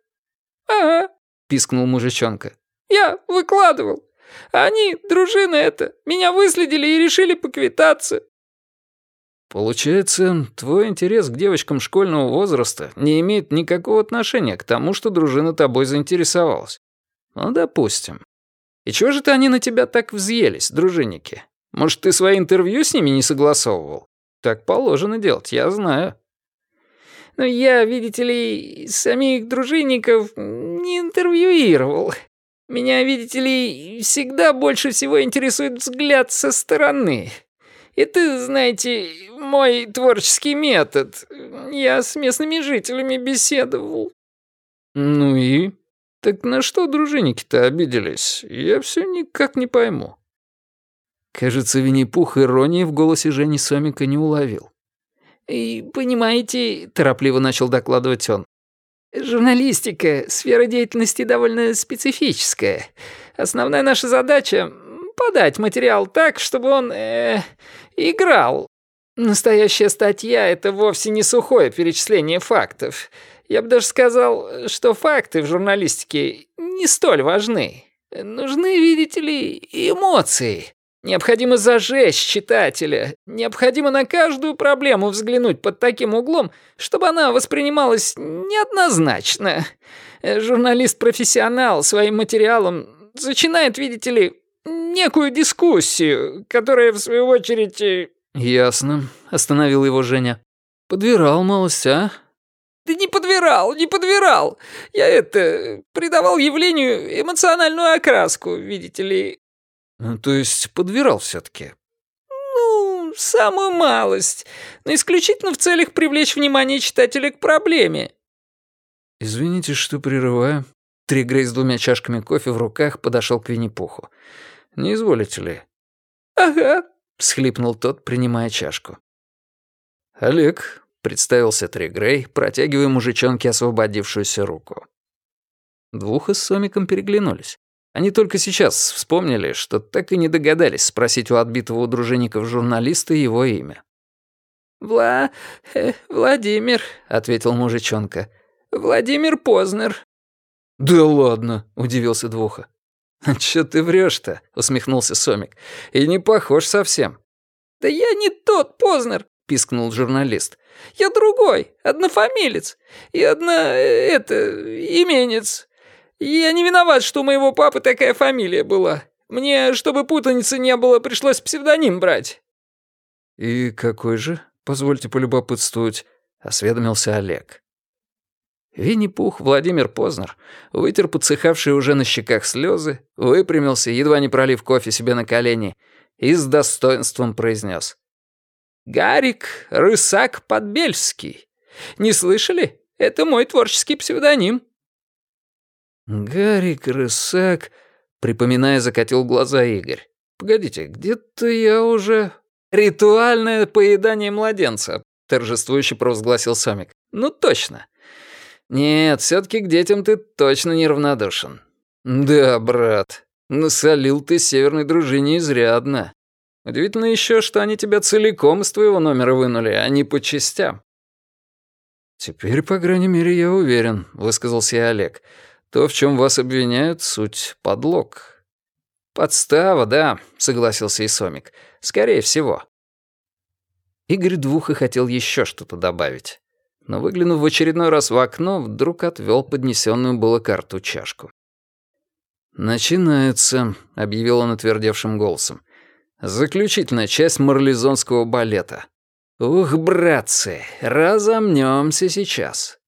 «Ага»,
пискнул мужичонка.
«Я выкладывал. Они, дружина эта, меня выследили и решили поквитаться».
«Получается, твой интерес к девочкам школьного возраста не имеет никакого отношения к тому, что дружина тобой заинтересовалась. Ну, допустим. И чего же-то они на тебя так взъелись, дружинники? Может, ты свои интервью с ними не согласовывал? Так положено делать, я знаю».
«Ну, я, видите ли, самих дружинников не интервьюировал. Меня, видите ли, всегда больше всего интересует взгляд со стороны. Это, знаете, мой творческий метод. Я с местными жителями беседовал».
«Ну и? Так на что дружинники-то обиделись? Я все никак не пойму». Кажется, Винни-Пух иронии в голосе Жени Сомика не уловил.
«И, понимаете, — торопливо начал докладывать он, Журналистика — сфера деятельности довольно специфическая. Основная наша задача — подать материал так, чтобы он, э, играл. Настоящая статья — это вовсе не сухое перечисление фактов. Я бы даже сказал, что факты в журналистике не столь важны. Нужны, видите ли, эмоции. Необходимо зажечь читателя. Необходимо на каждую проблему взглянуть под таким углом, чтобы она воспринималась неоднозначно. Журналист-профессионал своим материалом начинает, видите ли, некую дискуссию, которая, в свою очередь... Э,
«Ясно», — остановил его Женя. «Подвирал малость, а?»
«Да не подвирал, не подвирал. Я это... придавал явлению эмоциональную окраску, видите ли.
Ну, то есть подбирал все-таки?
Ну, самую малость. Но исключительно в целях привлечь внимание читателя к проблеме.
Извините, что прерываю. Тригрей с двумя чашками кофе в руках подошел к Винни-Пуху. Не изволите ли?
Ага,
всхлипнул тот, принимая чашку. Олег, представился Тригрей, протягивая мужичонке освободившуюся руку. Двух с Сомиком переглянулись. Они только сейчас вспомнили, что так и не догадались спросить у отбитого у дружинников журналиста его имя.
«Вла... Э, Владимир», — ответил мужичонка. «Владимир Познер».
«Да ладно», — удивился Двуха. «Чё ты врёшь-то?» — усмехнулся Сомик. «И не похож совсем».
«Да я не тот Познер», — пискнул журналист. «Я другой, однофамилец. И одна... Э, это... именец. Я не виноват, что у моего папы такая фамилия была. Мне, чтобы путаницы не было, пришлось псевдоним брать».
«И какой же, позвольте полюбопытствовать», — осведомился Олег. Винни-Пух Владимир Познер вытер подсыхавшие уже на щеках слезы, выпрямился, едва не пролив кофе себе на колени, и с достоинством произнес. «Гарик Рысак Подбельский. Не слышали? Это мой творческий псевдоним». «Гарик, Рысак...» — припоминая, закатил глаза Игорь. «Погодите, где-то я уже...»
«Ритуальное поедание младенца», — торжествующе провозгласил Сомик. «Ну точно. Нет, все таки к детям ты точно неравнодушен».
«Да, брат, насолил ты северной дружине изрядно. Удивительно еще, что они тебя целиком из твоего номера вынули, а не по частям». «Теперь, по крайней мере, я уверен», — высказался я Олег. То, в чем вас обвиняют, суть подлог».
«Подстава, да», — согласился Исомик. «Скорее всего».
Игорь Двуха хотел еще что-то добавить, но, выглянув в очередной раз в окно, вдруг отвел поднесенную было карту чашку. «Начинается», — объявил он отвердевшим голосом. «Заключительная часть марлезонского балета. Ух, братцы, разомнемся сейчас».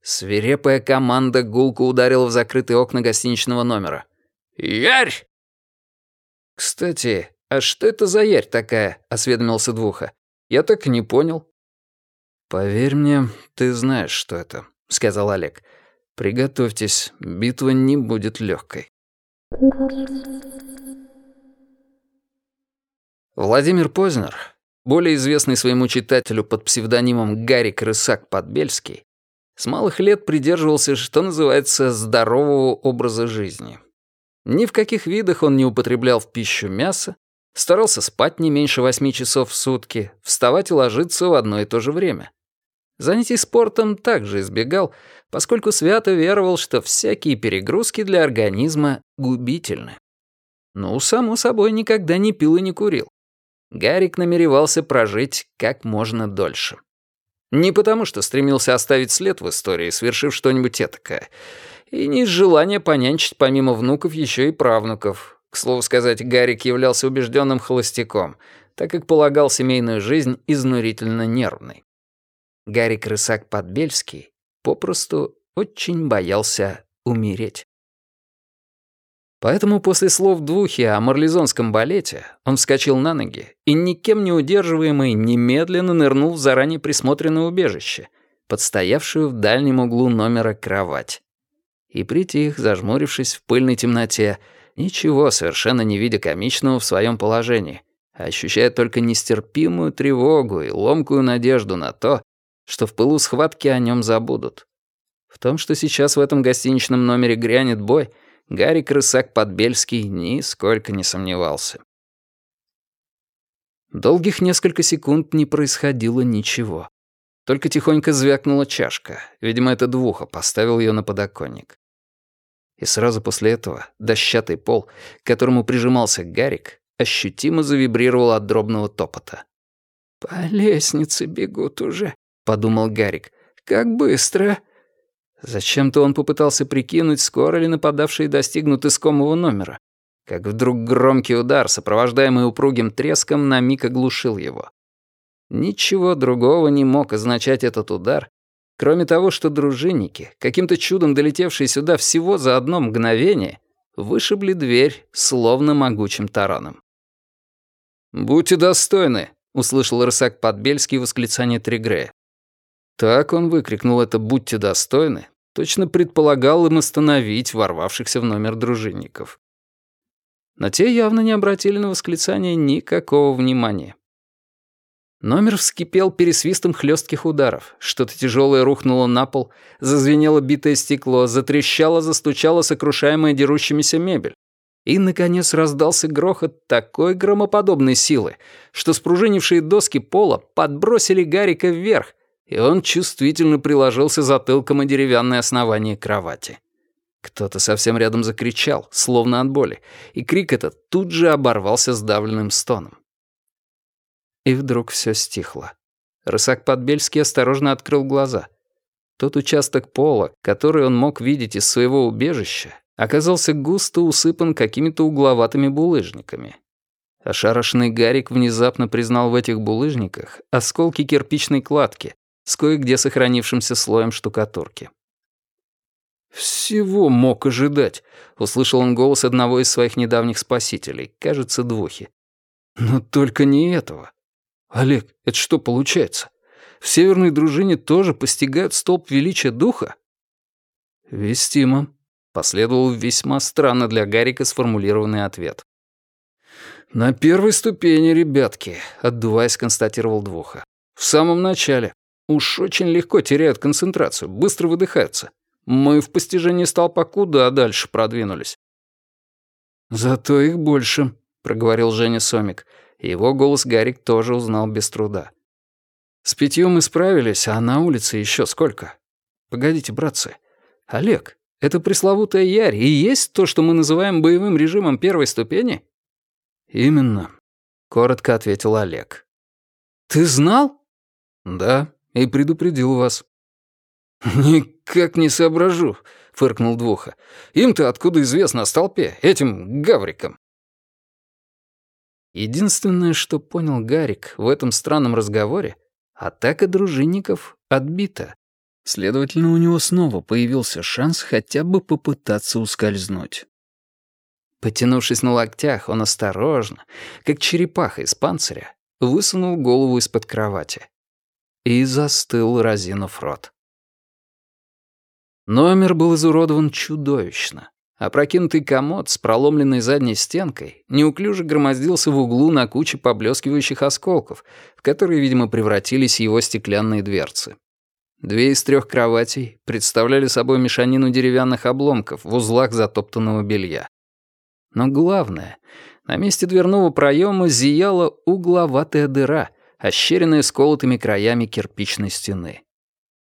Свирепая команда гулко ударила в закрытые окна гостиничного номера.
«Ярь!»
«Кстати, а что это за ярь такая?» — осведомился Двуха. «Я так и не понял». «Поверь мне, ты знаешь, что это», — сказал Олег. «Приготовьтесь, битва не будет легкой. Владимир Познер, более известный своему читателю под псевдонимом Гарри Крысак-Подбельский, с малых лет придерживался, что называется, здорового образа жизни. Ни в каких видах он не употреблял в пищу мясо, старался спать не меньше восьми часов в сутки, вставать и ложиться в одно и то же время. Занятий спортом также избегал, поскольку свято веровал, что всякие перегрузки для организма губительны. Ну, само собой, никогда не пил и не курил. Гарик намеревался прожить как можно дольше. Не потому, что стремился оставить след в истории, свершив что-нибудь этакое, и не из желания понянчить помимо внуков еще и правнуков. К слову сказать, Гарик являлся убежденным холостяком, так как полагал семейную жизнь изнурительно нервной. Гарик Рысак-Подбельский попросту очень боялся умереть. Поэтому после слов Двухи о марлезонском балете он вскочил на ноги и, никем не удерживаемый, немедленно нырнул в заранее присмотренное убежище, подстоявшую в дальнем углу номера кровать. И притих, зажмурившись в пыльной темноте, ничего совершенно не видя комичного в своем положении, ощущая только нестерпимую тревогу и ломкую надежду на то, что в пылу схватки о нем забудут. В том, что сейчас в этом гостиничном номере грянет бой, Гарри Крысак-Подбельский нисколько не сомневался. Долгих несколько секунд не происходило ничего. Только тихонько звякнула чашка. Видимо, это двуха поставил ее на подоконник. И сразу после этого дощатый пол, к которому прижимался Гарик, ощутимо завибрировал от дробного топота.
«По лестнице бегут уже», — подумал Гарик. «Как быстро!»
Зачем-то он попытался прикинуть, скоро ли нападавшие достигнут искомого номера. Как вдруг громкий удар, сопровождаемый упругим треском, на миг оглушил его. Ничего другого не мог означать этот удар, кроме того, что дружинники, каким-то чудом долетевшие сюда всего за одно мгновение, вышибли дверь, словно могучим тараном. «Будьте достойны», — услышал Рысак Подбельский восклицание Тригрея. Так он выкрикнул это «Будьте достойны», точно предполагал им остановить ворвавшихся в номер дружинников. Но те явно не обратили на восклицание никакого внимания. Номер вскипел пересвистом хлестких ударов. Что-то тяжелое рухнуло на пол, зазвенело битое стекло, затрещало, застучало сокрушаемая дерущимися мебель. И, наконец, раздался грохот такой громоподобной силы, что спружинившие доски пола подбросили Гарика вверх, и он чувствительно приложился затылком о деревянное основание кровати. Кто-то совсем рядом закричал, словно от боли, и крик этот тут же оборвался сдавленным стоном. И вдруг все стихло. Рысак Подбельский осторожно открыл глаза. Тот участок пола, который он мог видеть из своего убежища, оказался густо усыпан какими-то угловатыми булыжниками. Ошарашенный Гарик внезапно признал в этих булыжниках осколки кирпичной кладки, с кое-где сохранившимся слоем штукатурки. «Всего мог ожидать», — услышал он голос одного из своих недавних спасителей, кажется, Двухи. «Но только не этого. Олег, это что получается? В северной дружине тоже постигают столб величия духа?» «Вестимо», — последовал весьма странно для Гарика сформулированный ответ. «На первой ступени, ребятки», — отдуваясь, констатировал Двуха. «В самом начале. Уж очень легко теряют концентрацию, быстро выдыхаются. Мы в постижении столпа куда дальше продвинулись. «Зато их больше», — проговорил Женя Сомик. Его голос Гарик тоже узнал без труда. «С пятью мы справились, а на улице еще сколько? Погодите, братцы. Олег, это пресловутая Ярь и есть то, что мы называем боевым режимом первой ступени?» «Именно», — коротко ответил Олег. «Ты знал?» «Да», и предупредил вас». «Никак не соображу», — фыркнул Двуха. «Им-то откуда известно о столпе, этим гаврикам?» Единственное, что понял Гарик в этом странном разговоре, атака дружинников отбита. Следовательно, у него снова появился шанс хотя бы попытаться ускользнуть. Потянувшись на локтях, он осторожно, как черепаха из панциря, высунул голову из-под кровати и застыл, разинув рот. Номер был изуродован чудовищно. Опрокинутый комод с проломленной задней стенкой неуклюже громоздился в углу на куче поблескивающих осколков, в которые, видимо, превратились его стеклянные дверцы. Две из трех кроватей представляли собой мешанину деревянных обломков в узлах затоптанного белья. Но главное, на месте дверного проема зияла угловатая дыра — ощеренная сколотыми краями кирпичной стены.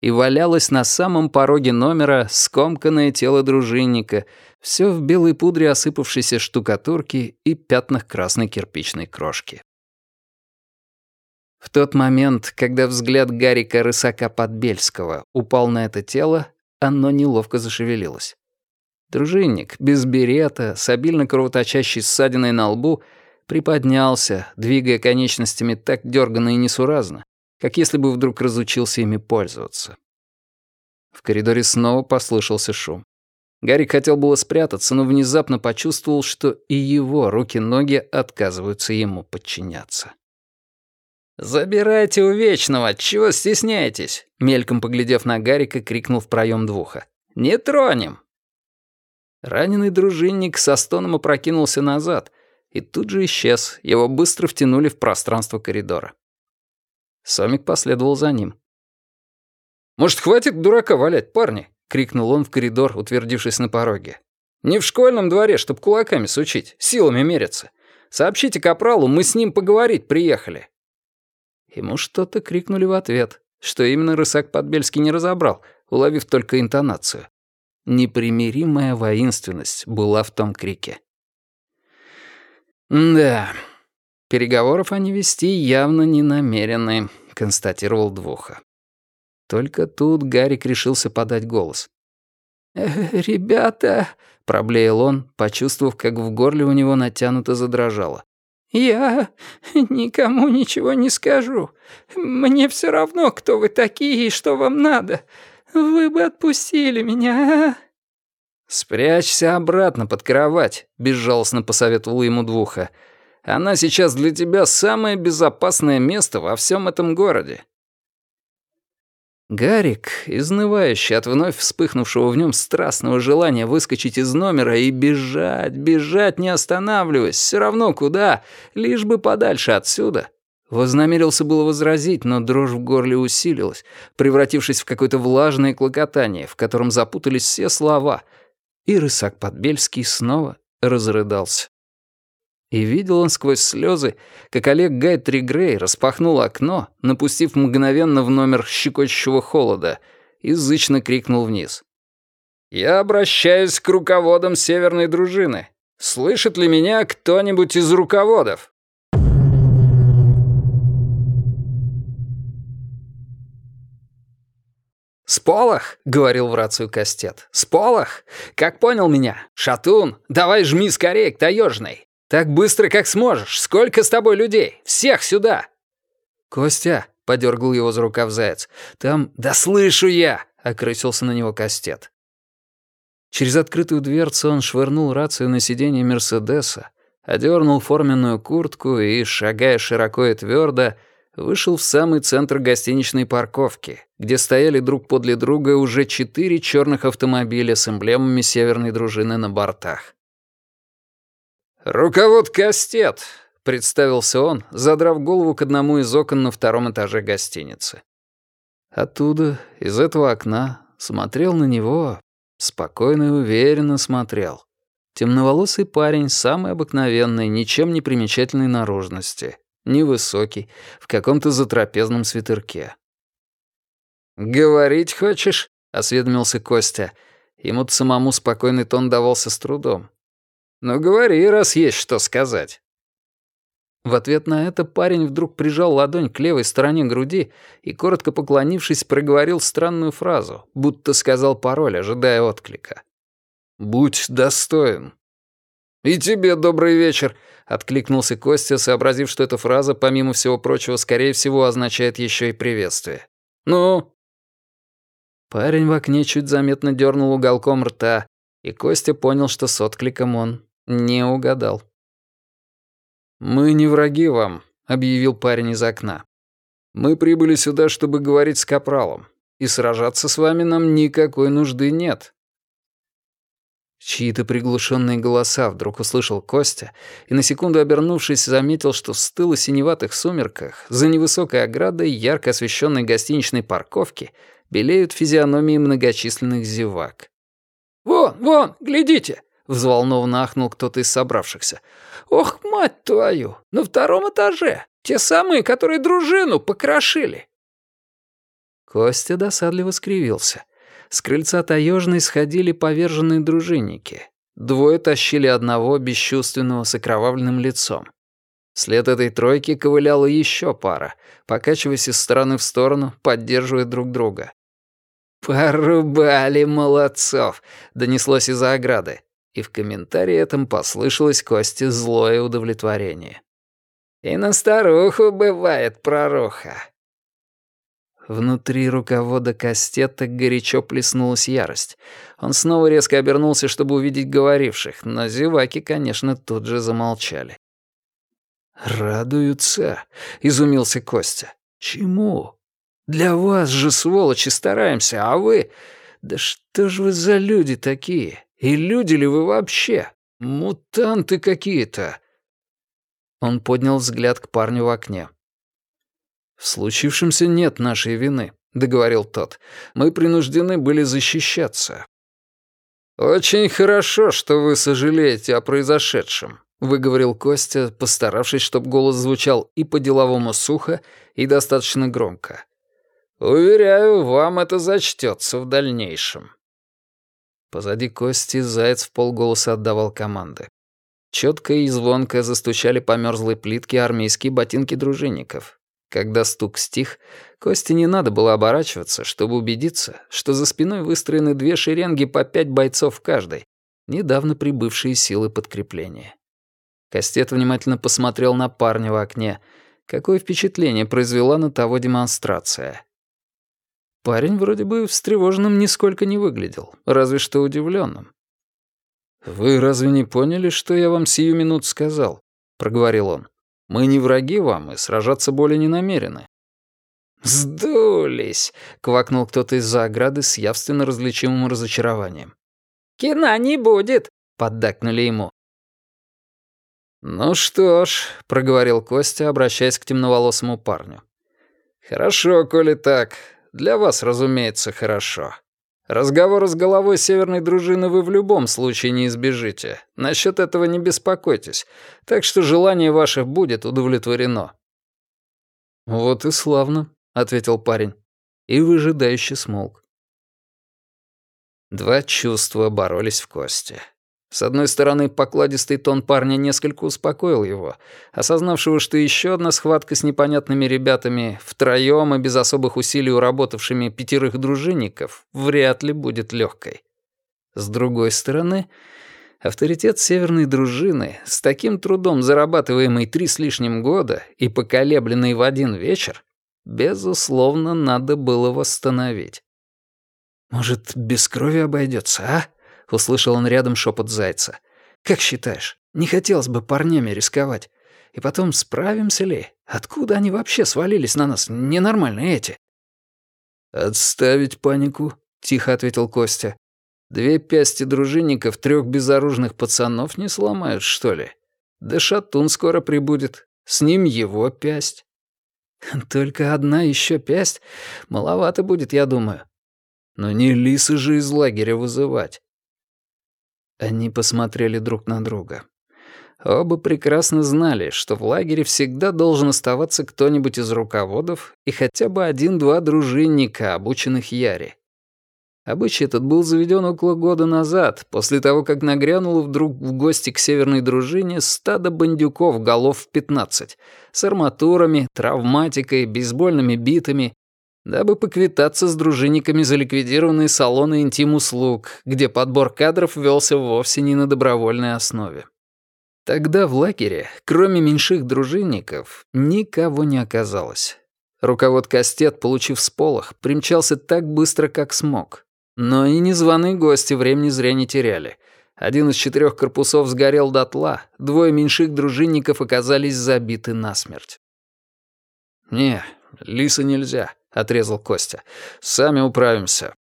И валялось на самом пороге номера скомканное тело дружинника, все в белой пудре осыпавшейся штукатурки и пятнах красной кирпичной крошки. В тот момент, когда взгляд Гарика Рысака-Подбельского упал на это тело, оно неловко зашевелилось. Дружинник, без берета, с обильно кровоточащей ссадиной на лбу, приподнялся, двигая конечностями так дёрганно и несуразно, как если бы вдруг разучился ими пользоваться. В коридоре снова послышался шум. Гарик хотел было спрятаться, но внезапно почувствовал, что и его руки-ноги отказываются ему подчиняться. «Забирайте у Вечного, чего стесняетесь?» Мельком поглядев на Гарика, крикнул в проем двуха. «Не тронем!» Раненый дружинник со стоном опрокинулся назад и тут же исчез, его быстро втянули в пространство коридора. Сомик последовал за ним. «Может, хватит дурака валять, парни?» — крикнул он в коридор, утвердившись на пороге. «Не в школьном дворе, чтоб кулаками сучить, силами мериться. Сообщите капралу, мы с ним поговорить приехали». Ему что-то крикнули в ответ, что именно Рысак Подбельский не разобрал, уловив только интонацию. Непримиримая воинственность была в том крике. «Да, переговоров они вести явно не намерены», — констатировал Двуха. Только тут Гарик решился подать голос. «Э, «Ребята», — проблеял он, почувствовав, как в горле у него натянуто задрожало. «Я никому ничего не скажу. Мне все равно, кто вы такие и что вам надо. Вы бы отпустили меня, а?» «Спрячься обратно под кровать», — безжалостно посоветовал ему Двуха. «Она сейчас для тебя самое безопасное место во всем этом городе». Гарик, изнывающий от вновь вспыхнувшего в нем страстного желания выскочить из номера и бежать, бежать, не останавливаясь, все равно куда, лишь бы подальше отсюда, Вознамерился было возразить, но дрожь в горле усилилась, превратившись в какое-то влажное клокотание, в котором запутались все слова, и Рысак Подбельский снова разрыдался. И видел он сквозь слезы, как Олег Гай Тригрей распахнул окно, напустив мгновенно в номер щекочущего холода, и зычно крикнул вниз. «Я обращаюсь к руководам северной дружины. Слышит ли меня кто-нибудь из руководов?» «Сполох!» — говорил в рацию Кастет. «Сполох! Как понял меня? Шатун, давай жми скорее к таежной. Так быстро, как сможешь. Сколько с тобой людей? Всех сюда!» «Костя!» — подергал его за рукав заяц. «Там...» «Да слышу я!» — окрысился на него Кастет. Через открытую дверцу он швырнул рацию на сиденье Мерседеса, одернул форменную куртку и, шагая широко и твердо, вышел в самый центр гостиничной парковки, где стояли друг подле друга уже четыре черных автомобиля с эмблемами северной дружины на бортах. «Руковод Кастет», — представился он, задрав голову к одному из окон на втором этаже гостиницы. Оттуда, из этого окна, смотрел на него, спокойно и уверенно смотрел. Темноволосый парень самой обыкновенной, ничем не примечательной наружности — невысокий, в каком-то затрапезном свитерке. «Говорить хочешь?» — осведомился Костя. Ему-то самому спокойный тон давался с трудом. «Ну говори, раз есть что сказать». В ответ на это парень вдруг прижал ладонь к левой стороне груди и, коротко поклонившись, проговорил странную фразу, будто сказал пароль, ожидая отклика. «Будь достоин». «И тебе добрый вечер», Откликнулся Костя, сообразив, что эта фраза, помимо всего прочего, скорее всего, означает еще и приветствие. «Ну?» Парень в окне чуть заметно дернул уголком рта, и Костя понял, что с откликом он не угадал. «Мы не враги вам», — объявил парень из окна. «Мы прибыли сюда, чтобы говорить с Капралом, и сражаться с вами нам никакой нужды нет. Чьи-то приглушенные голоса вдруг услышал Костя и, на секунду обернувшись, заметил, что в стыло-синеватых сумерках за невысокой оградой ярко освещенной гостиничной парковки белеют физиономии многочисленных зевак. «Вон, вон, глядите!» — взволнованно ахнул кто-то из собравшихся. «Ох, мать твою! На втором этаже! Те самые, которые дружину покрошили!» Костя досадливо скривился. С крыльца таежной сходили поверженные дружинники. Двое тащили одного бесчувственного с окровавленным лицом. Вслед этой тройки ковыляла еще пара, покачиваясь из стороны в сторону, поддерживая друг друга. «Порубали молодцов!» — донеслось из-за ограды. И в комментарии этом послышалось Косте злое удовлетворение. «И на старуху бывает пророха!» Внутри рукавода Кастета горячо плеснулась ярость. Он снова резко обернулся, чтобы увидеть говоривших, но зеваки, конечно, тут же замолчали. «Радуются», — изумился Костя. «Чему? Для вас же, сволочи, стараемся, а вы... Да что ж вы за люди такие? И люди ли вы вообще? Мутанты какие-то!» Он поднял взгляд к парню в окне. «В случившемся нет нашей вины», — договорил тот. «Мы принуждены были защищаться». «Очень хорошо, что вы сожалеете о произошедшем», — выговорил Костя, постаравшись, чтобы голос звучал и по-деловому сухо, и достаточно громко. «Уверяю, вам это зачтется в дальнейшем». Позади Кости Заяц в полголоса отдавал команды. Четко и звонко застучали по мерзлой плитке армейские ботинки дружинников. Когда стук стих, Косте не надо было оборачиваться, чтобы убедиться, что за спиной выстроены две шеренги по пять бойцов в каждой, недавно прибывшие силы подкрепления. Костет внимательно посмотрел на парня в окне. Какое впечатление произвела на того демонстрация. Парень вроде бы встревоженным нисколько не выглядел, разве что удивленным. «Вы разве не поняли, что я вам сию минут сказал?» — проговорил он. Мы не враги вам и сражаться более не намерены».
«Сдулись!» — квакнул кто-то из-за ограды с явственно различимым разочарованием. «Кино не будет!» — поддакнули ему.
«Ну что ж», — проговорил Костя, обращаясь к темноволосому парню. «Хорошо, коли так. Для вас, разумеется, хорошо. Разговора с головой северной дружины вы в любом случае не избежите. Насчет этого не беспокойтесь. Так что желание ваше будет удовлетворено». «Вот и славно», — ответил парень. И выжидающе смолк. Два чувства боролись в Косте. С одной стороны, покладистый тон парня несколько успокоил его, осознавшего, что еще одна схватка с непонятными ребятами, втроем и без особых усилий уработавшими пятерых дружинников, вряд ли будет легкой. С другой стороны, авторитет северной дружины, с таким трудом зарабатываемый три с лишним года и поколебленный в один вечер, безусловно, надо было восстановить. «Может, без крови обойдется, а?» — услышал он рядом шепот зайца. «Как считаешь, не хотелось бы парнями рисковать? И потом, справимся ли? Откуда они вообще свалились на нас, ненормальные эти?» «Отставить панику», — тихо ответил Костя. «Две пясти дружинников трех безоружных пацанов не сломают, что ли? Да Шатун скоро прибудет. С ним его пясть». «Только одна еще пясть? Маловато будет, я думаю». «Но не лисы же из лагеря вызывать. Они посмотрели друг на друга. Оба прекрасно знали, что в лагере всегда должен оставаться кто-нибудь из руководов и хотя бы один-два дружинника, обученных Яре. Обычай этот был заведен около года назад, после того, как нагрянуло вдруг в гости к северной дружине стадо бандюков голов в 15, с арматурами, травматикой, бейсбольными битами дабы поквитаться с дружинниками за ликвидированные салоны интим-услуг, где подбор кадров велся вовсе не на добровольной основе. Тогда в лагере, кроме меньших дружинников, никого не оказалось. Руковод Кастет, получив сполох, примчался так быстро, как смог. Но и незваные гости времени зря не теряли. Один из четырех корпусов сгорел дотла, двое меньших дружинников оказались забиты насмерть. «Не, лиса нельзя», отрезал Костя. «Сами управимся».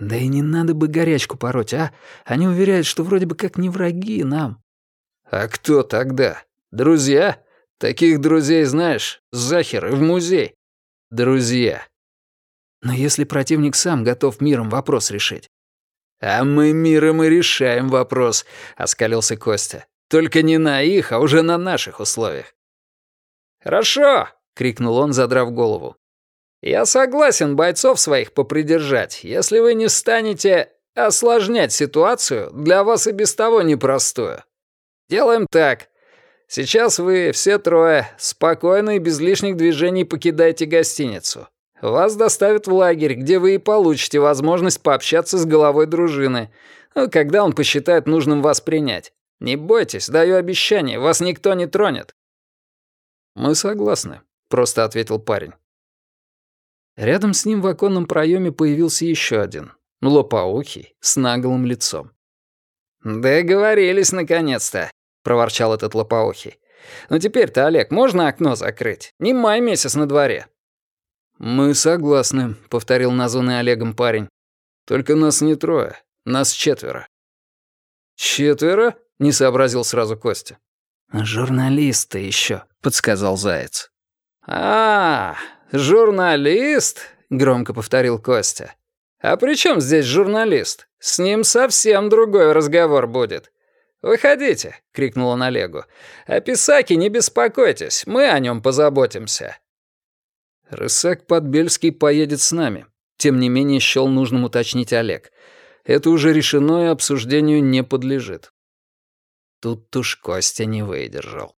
«Да и не надо бы горячку пороть, а? Они уверяют, что вроде бы как не враги нам». «А кто тогда? Друзья? Таких друзей знаешь? Захер и в музей. Друзья». «Но если противник сам готов миром вопрос решить?» «А мы миром и решаем вопрос», — оскалился Костя. «Только не на их, а уже на наших условиях». «Хорошо!» — крикнул он, задрав голову.
Я согласен бойцов своих попридержать, если вы не станете осложнять ситуацию, для вас и без того непростую. Делаем так. Сейчас вы все трое спокойно и без лишних движений покидаете гостиницу. Вас доставят в лагерь, где вы и получите возможность пообщаться с головой дружины, ну, когда он посчитает нужным вас принять. Не бойтесь, даю обещание, вас никто не тронет».
«Мы согласны», — просто ответил парень. Рядом с ним в оконном проеме появился еще один, лопоухий, с наглым лицом.
«Договорились, наконец-то», — проворчал этот лопоухий. «Ну теперь-то, Олег, можно окно закрыть? Не май месяц на дворе».
«Мы согласны», — повторил названный Олегом парень. «Только нас не трое, нас четверо».
«Четверо?» — не сообразил сразу Костя.
«Журналисты еще», — подсказал Заяц.
«А, журналист?» — громко повторил Костя. «А при чем здесь журналист? С ним совсем другой разговор будет. «Выходите!» — крикнул он Олегу. «О Писаке не беспокойтесь, мы о нем позаботимся».
«Рысак Подбельский поедет с нами», — тем не менее счел нужным уточнить Олег. «Это уже решено и обсуждению не подлежит». Тут уж Костя не выдержал.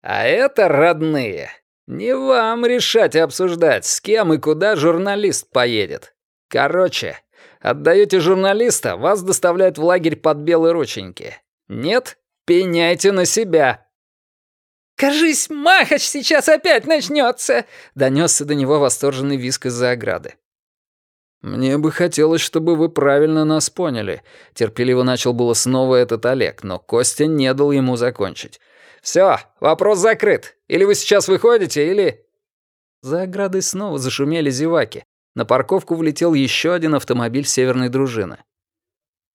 «А это родные. Не вам решать и обсуждать, с кем и куда журналист поедет. Короче, отдаете журналиста, вас доставляют в лагерь под белые рученьки. Нет, пеняйте на себя».
«Кажись, махач сейчас опять начнется!»
— донесся до него восторженный виск из-за ограды. «Мне бы хотелось, чтобы вы правильно нас поняли», — терпеливо начал было снова этот Олег, но Костя не дал ему закончить.
«Все, вопрос закрыт. Или вы сейчас выходите, или...»
За оградой снова зашумели зеваки. На парковку влетел еще один автомобиль северной дружины.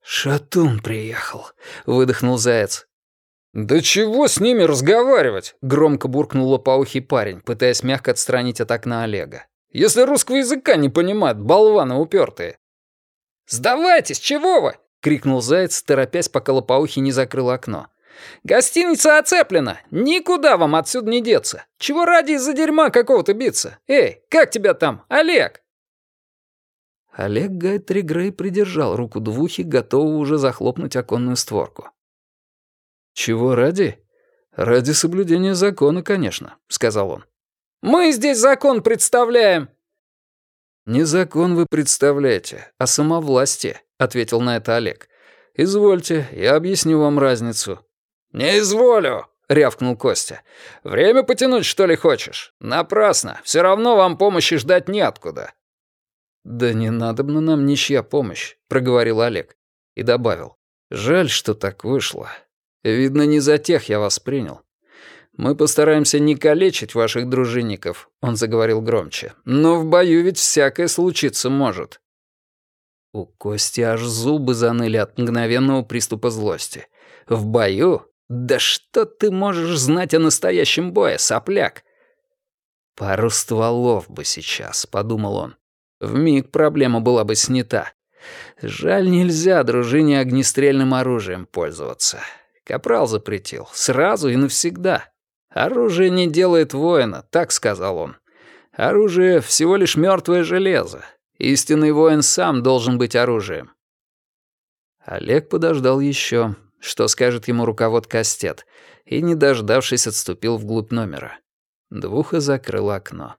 «Шатун приехал», — выдохнул Заяц.
«Да чего с ними разговаривать?» — громко буркнул лопоухий парень, пытаясь мягко отстранить от окна Олега. «Если русского языка не понимают, болваны упертые».
«Сдавайтесь, чего вы?» — крикнул Заяц, торопясь, пока лопоухий не закрыл окно. «Гостиница оцеплена! Никуда вам отсюда не деться! Чего ради из-за дерьма какого-то биться? Эй, как тебя там, Олег?»
Олег Гайтри Грей придержал руку Двухи, готового уже захлопнуть оконную створку. «Чего ради?» «Ради соблюдения закона, конечно», — сказал он.
«Мы здесь закон представляем!»
«Не закон вы представляете, а самовластие», — ответил на это Олег. «Извольте, я объясню вам разницу».
«Не изволю», — рявкнул Костя. «Время потянуть, что ли, хочешь? Напрасно. Все равно вам помощи ждать неоткуда.
«Да не надобна нам ничья помощь», — проговорил Олег. И добавил. «Жаль, что так вышло. Видно, не за тех я вас принял. Мы постараемся не калечить ваших дружинников», — он заговорил громче. «Но в бою ведь всякое случиться может». У Кости аж зубы заныли от мгновенного приступа злости. «В бою? Да что ты можешь знать о настоящем бое, сопляк?» «Пару стволов бы сейчас», — подумал он. Вмиг проблема была бы снята. Жаль, нельзя дружине огнестрельным оружием пользоваться. Капрал запретил. Сразу и навсегда. Оружие не делает воина, так сказал он. Оружие — всего лишь мертвое железо. Истинный воин сам должен быть оружием. Олег подождал еще, что скажет ему руковод Кастет, и, не дождавшись, отступил вглубь номера. Двуха закрыл окно.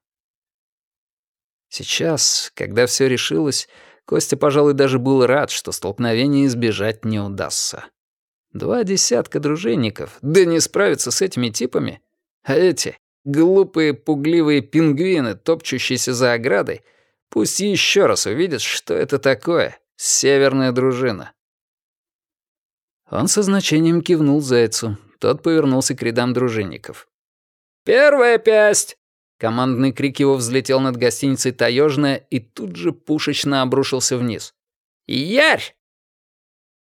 Сейчас, когда все решилось, Костя, пожалуй, даже был рад, что столкновения избежать не удастся. Два десятка дружинников, да не справиться с этими типами. А эти, глупые, пугливые пингвины, топчущиеся за оградой, пусть еще раз увидят, что это такое — северная дружина. Он со значением кивнул Зайцу. Тот повернулся к рядам дружинников.
«Первая пясть!»
Командный крик его взлетел над гостиницей «Таежная» и тут же пушечно обрушился вниз.
«Ярь!»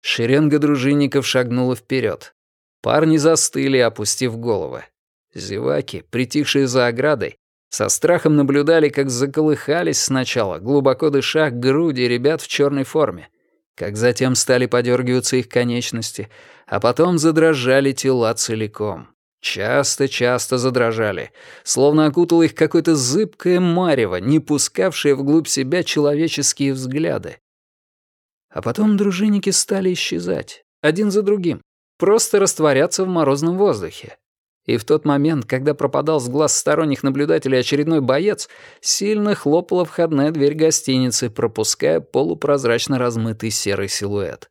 Шеренга дружинников шагнула вперед. Парни застыли, опустив головы. Зеваки, притихшие за оградой, со страхом наблюдали, как заколыхались сначала, глубоко дыша, груди ребят в черной форме, как затем стали подергиваться их конечности, а потом задрожали тела целиком. Часто-часто задрожали, словно окутало их какое-то зыбкое марево, не пускавшее вглубь себя человеческие взгляды. А потом дружинники стали исчезать, один за другим, просто растворяться в морозном воздухе. И в тот момент, когда пропадал с глаз сторонних наблюдателей очередной боец, сильно хлопала входная дверь гостиницы, пропуская полупрозрачно размытый серый силуэт.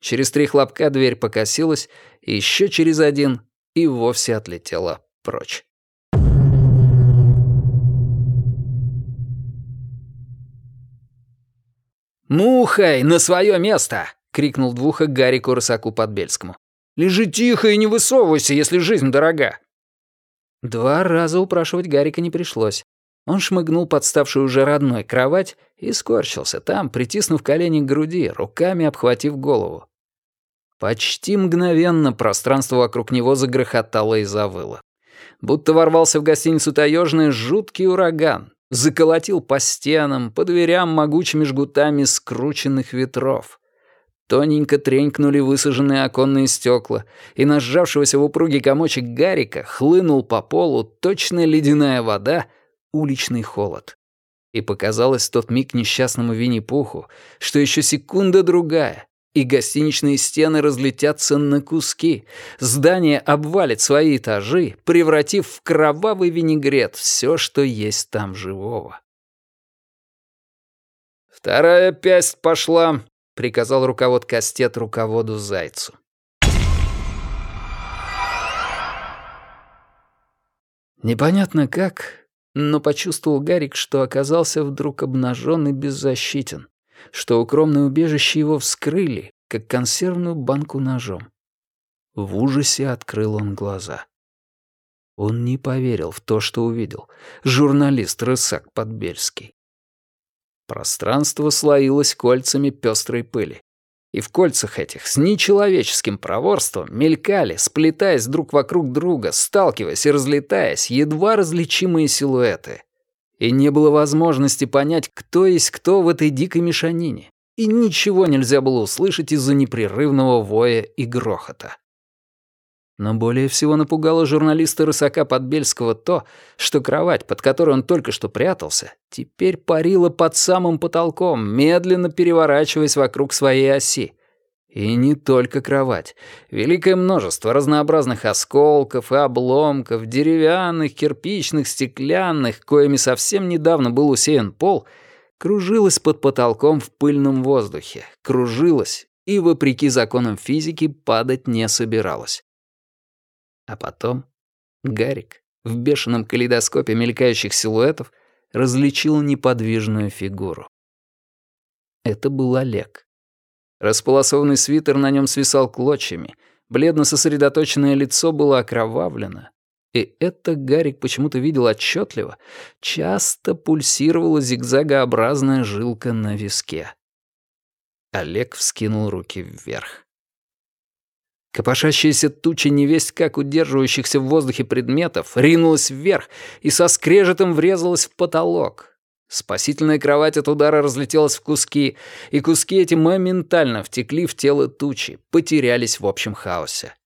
Через три хлопка дверь покосилась, еще через один и вовсе отлетела прочь.
«Мухай, на свое место!» — крикнул двуха Гарику Рысаку Подбельскому. «Лежи тихо и не высовывайся, если жизнь дорога!»
Два раза упрашивать Гарика не пришлось. Он шмыгнул под ставшую уже родной кровать и скорчился там, притиснув колени к груди, руками обхватив голову. Почти мгновенно пространство вокруг него загрохотало и завыло. Будто ворвался в гостиницу «Таежная» жуткий ураган, заколотил по стенам, по дверям могучими жгутами скрученных ветров. Тоненько тренькнули высаженные оконные стекла, и на сжавшегося в упругий комочек гарика хлынул по полу точная ледяная вода, уличный холод. И показалось тот миг несчастному Винни-Пуху, что еще секунда-другая, и гостиничные стены разлетятся на куски. Здание обвалит свои этажи, превратив в кровавый винегрет все, что есть там живого.
«Вторая пясть пошла», — приказал руковод Кастет руководу Зайцу.
Непонятно как, но почувствовал Гарик, что оказался вдруг обнажен и беззащитен что укромное убежище его вскрыли, как консервную банку ножом. В ужасе открыл он глаза. Он не поверил в то, что увидел. Журналист Рысак Подбельский. Пространство слоилось кольцами пестрой пыли. И в кольцах этих с нечеловеческим проворством мелькали, сплетаясь друг вокруг друга, сталкиваясь и разлетаясь, едва различимые силуэты и не было возможности понять, кто есть кто в этой дикой мешанине, и ничего нельзя было услышать из-за непрерывного воя и грохота. Но более всего напугало журналиста Рысака Подбельского то, что кровать, под которой он только что прятался, теперь парила под самым потолком, медленно переворачиваясь вокруг своей оси, и не только кровать. Великое множество разнообразных осколков и обломков, деревянных, кирпичных, стеклянных, коими совсем недавно был усеян пол, кружилось под потолком в пыльном воздухе, кружилось и, вопреки законам физики, падать не собиралось. А потом Гарик в бешеном калейдоскопе мелькающих силуэтов различил неподвижную фигуру. Это был Олег. Располосованный свитер на нем свисал клочьями, бледно-сосредоточенное лицо было окровавлено. И это Гарик почему-то видел отчетливо, часто пульсировала зигзагообразная жилка на виске. Олег вскинул руки вверх. Копошащаяся туча невесть как удерживающихся в воздухе предметов ринулась вверх и со скрежетом врезалась в потолок. Спасительная кровать от удара разлетелась в куски, и куски эти моментально втекли в тело тучи, потерялись в общем хаосе.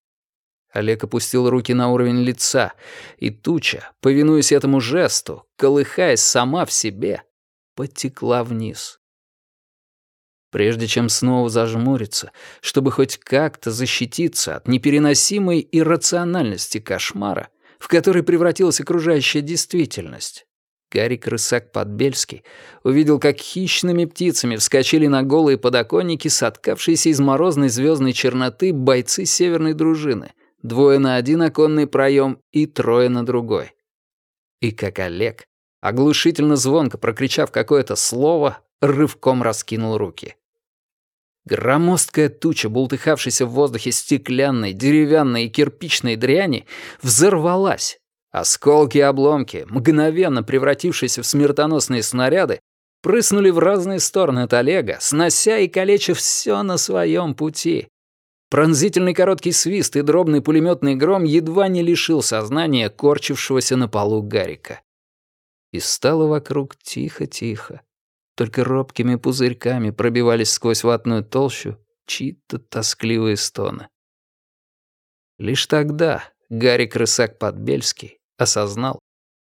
Олег опустил руки на уровень лица, и туча, повинуясь этому жесту, колыхаясь сама в себе, потекла вниз. Прежде чем снова зажмуриться, чтобы хоть как-то защититься от непереносимой иррациональности кошмара, в который превратилась окружающая действительность, Гарик Рысак-Подбельский увидел, как хищными птицами вскочили на голые подоконники соткавшиеся из морозной звездной черноты бойцы северной дружины, двое на один оконный проем и трое на другой. И как Олег, оглушительно звонко прокричав какое-то слово, рывком раскинул руки. Громоздкая туча, бултыхавшаяся в воздухе стеклянной, деревянной и кирпичной дряни, взорвалась, Осколки и обломки, мгновенно превратившиеся в смертоносные снаряды, прыснули в разные стороны от Олега, снося и калеча все на своем пути. Пронзительный короткий свист и дробный пулеметный гром едва не лишил сознания корчившегося на полу Гарика. И стало вокруг тихо-тихо. Только робкими пузырьками пробивались сквозь ватную толщу чьи-то тоскливые стоны. Лишь тогда, Гарик Рысак-Подбельский осознал,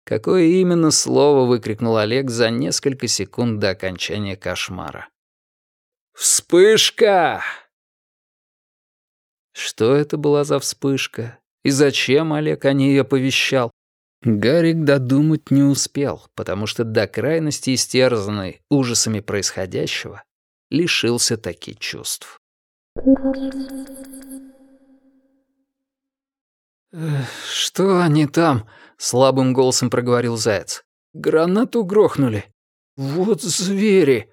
какое именно слово выкрикнул Олег за несколько секунд до окончания кошмара. «Вспышка!» Что это была за вспышка? И зачем Олег о ней оповещал? Гарик додумать не успел, потому что до крайности истерзанный ужасами происходящего лишился таких чувств. «Что они там?» — слабым голосом проговорил Заяц. «Гранату грохнули. Вот звери!»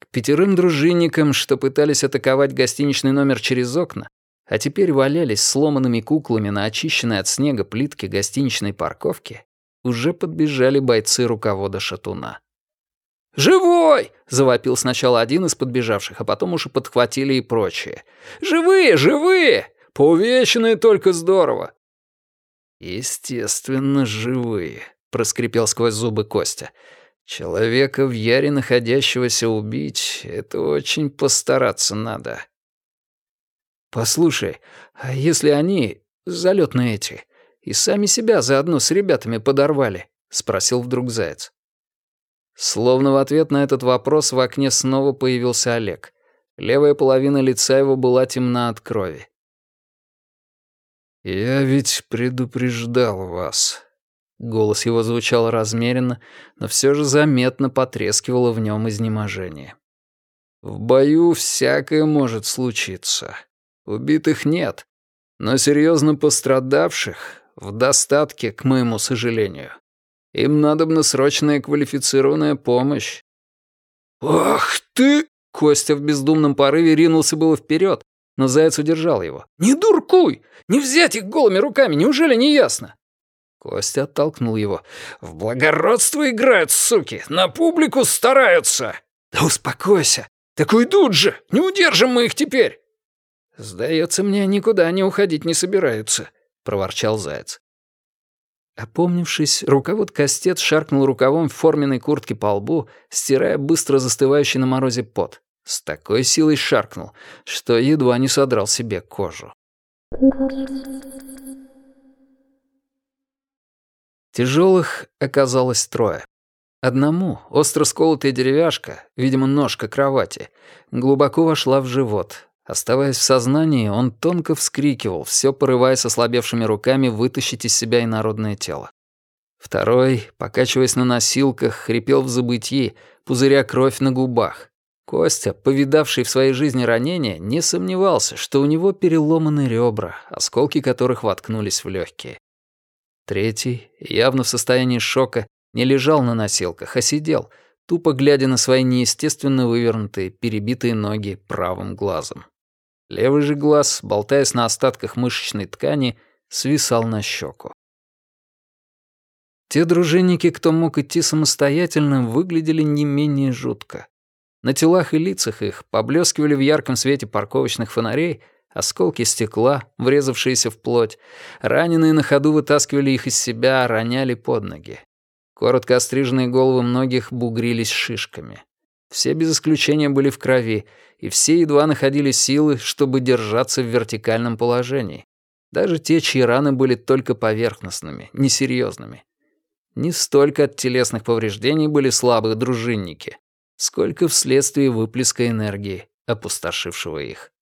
К пятерым дружинникам, что пытались атаковать гостиничный номер через окна, а теперь валялись сломанными куклами на очищенной от снега плитке гостиничной парковки, уже подбежали бойцы руковода шатуна. «Живой!» — завопил сначала один из подбежавших, а потом уже подхватили и прочие. «Живые! Живые! Поувеченные только здорово!» «Естественно, живые», — проскрипел сквозь зубы Костя. «Человека в яре находящегося убить — это очень постараться надо». «Послушай, а если они, залетные эти, и сами себя заодно с ребятами подорвали?» — спросил вдруг Заяц. Словно в ответ на этот вопрос в окне снова появился Олег. Левая половина лица его была темна от крови. «Я ведь предупреждал вас». Голос его звучал размеренно, но все же заметно потрескивало в нем изнеможение. «В бою всякое может случиться. Убитых нет, но серьезно пострадавших в достатке, к моему сожалению. Им надобна срочная квалифицированная помощь». «Ах ты!» Костя в бездумном порыве ринулся было вперед, но Заяц удержал его. «Не дуркуй! Не взять их голыми руками, неужели не ясно?» Костя оттолкнул его. «В благородство играют, суки! На публику стараются!» «Да успокойся! Так уйдут же! Не удержим мы их теперь!» «Сдается мне, никуда они уходить не собираются», — проворчал Заяц. Опомнившись, руковод Костет шаркнул рукавом в форменной куртке по лбу, стирая быстро застывающий на морозе пот. С такой силой шаркнул, что едва не содрал себе кожу. Тяжелых оказалось трое. Одному остро сколотая деревяшка, видимо, ножка кровати, глубоко вошла в живот, Оставаясь в сознании, он тонко вскрикивал, все порываясь ослабевшими руками вытащить из себя инородное тело. Второй, покачиваясь на носилках, хрипел в забытии, пузыря кровь на губах. Костя, повидавший в своей жизни ранения, не сомневался, что у него переломаны ребра, осколки которых воткнулись в легкие. Третий, явно в состоянии шока, не лежал на носилках, а сидел, тупо глядя на свои неестественно вывернутые, перебитые ноги правым глазом. Левый же глаз, болтаясь на остатках мышечной ткани, свисал на щеку. Те дружинники, кто мог идти самостоятельно, выглядели не менее жутко. На телах и лицах их поблескивали в ярком свете парковочных фонарей осколки стекла, врезавшиеся в плоть. Раненые на ходу вытаскивали их из себя, роняли под ноги. Коротко остриженные головы многих бугрились шишками. Все без исключения были в крови, и все едва находили силы, чтобы держаться в вертикальном положении. Даже те, чьи раны были только поверхностными, несерьезными. Не столько от телесных повреждений были слабые дружинники, сколько вследствие выплеска энергии, опустошившего их.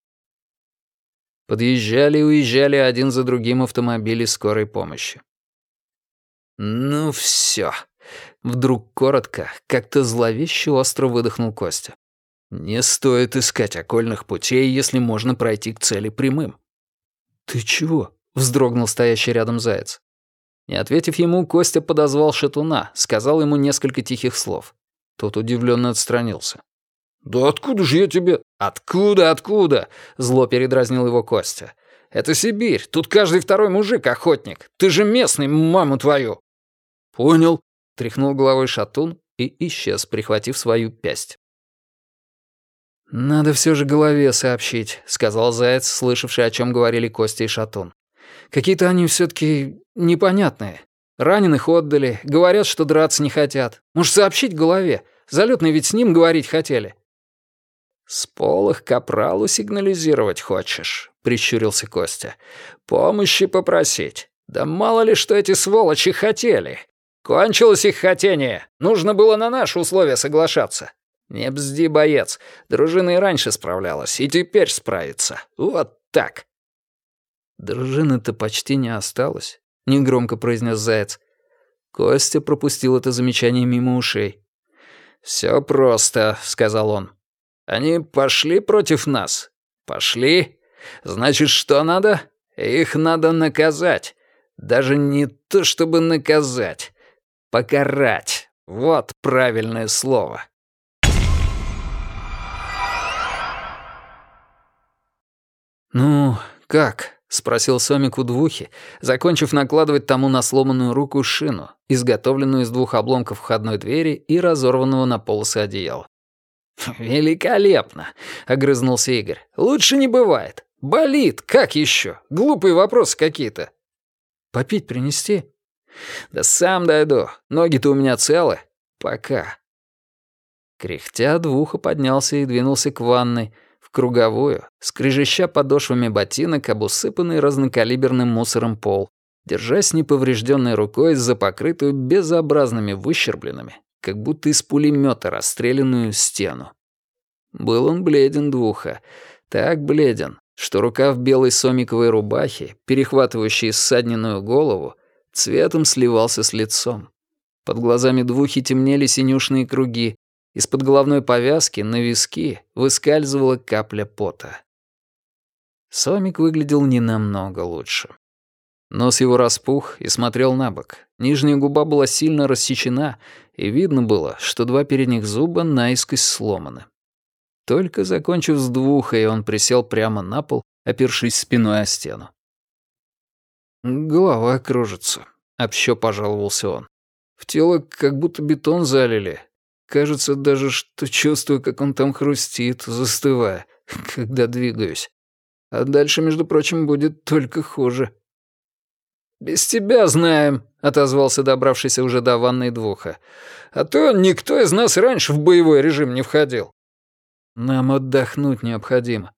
Подъезжали и уезжали один за другим автомобили скорой помощи. «Ну все, Вдруг коротко, как-то зловеще остро выдохнул Костя. «Не стоит искать окольных путей, если можно пройти к цели прямым». «Ты чего?» — вздрогнул стоящий рядом заяц. Не ответив ему, Костя подозвал шатуна, сказал ему несколько тихих слов. Тот удивленно отстранился. «Да откуда же я тебе...» «Откуда, откуда?» — зло передразнил его Костя. «Это Сибирь, тут каждый второй мужик охотник. Ты же местный, маму твою!» «Понял», Тряхнул головой шатун и исчез, прихватив свою пясть. «Надо все же голове сообщить», — сказал Заяц, слышавший, о чем говорили Костя и Шатун. «Какие-то они все таки непонятные. Раненых отдали, говорят, что драться не хотят. Может, сообщить голове? Залетные ведь с ним говорить хотели». «С полых капралу сигнализировать хочешь?» — прищурился Костя. «Помощи попросить. Да мало ли, что эти сволочи хотели. Кончилось их хотение. Нужно было на наши условия соглашаться. Не бзди, боец. Дружина и раньше справлялась, и теперь справится. Вот так». «Дружины-то почти не осталось», — негромко произнес Заяц. Костя пропустил это замечание мимо ушей. «Все просто», — сказал он. «Они пошли против нас? Пошли? Значит, что надо? Их надо наказать. Даже не то, чтобы наказать. Покарать. Вот правильное слово». «Ну, как?» — спросил Сомик у двухи, закончив накладывать тому на сломанную руку шину, изготовленную из двух обломков входной двери и разорванного на полосы одеяла. «Великолепно!» — огрызнулся Игорь. «Лучше не бывает. Болит, как еще? Глупые вопросы какие-то». «Попить принести?» «Да сам дойду. Ноги-то у меня целы. Пока». Кряхтя двуха поднялся и двинулся к ванной, круговую, скрежеща подошвами ботинок об усыпанный разнокалиберным мусором пол, держась неповрежденной рукой за покрытую безобразными выщербленными, как будто из пулемета расстрелянную стену. Был он бледен двуха, так бледен, что рука в белой сомиковой рубахе, перехватывающей ссадненную голову, цветом сливался с лицом. Под глазами двухи темнели синюшные круги, из-под головной повязки на виски выскальзывала капля пота. Сомик выглядел не намного лучше. Нос его распух и смотрел на бок. Нижняя губа была сильно рассечена, и видно было, что два передних зуба наискось сломаны. Только закончив с двухой, он присел прямо на пол, опершись спиной о стену. «Голова кружится», — общо пожаловался он. «В тело как будто бетон залили, Кажется даже, что чувствую, как он там хрустит, застывая, когда двигаюсь. А дальше, между прочим, будет только хуже. «Без тебя знаем», — отозвался добравшийся уже до ванной двуха. «А то никто из нас раньше в боевой режим не входил». «Нам отдохнуть необходимо».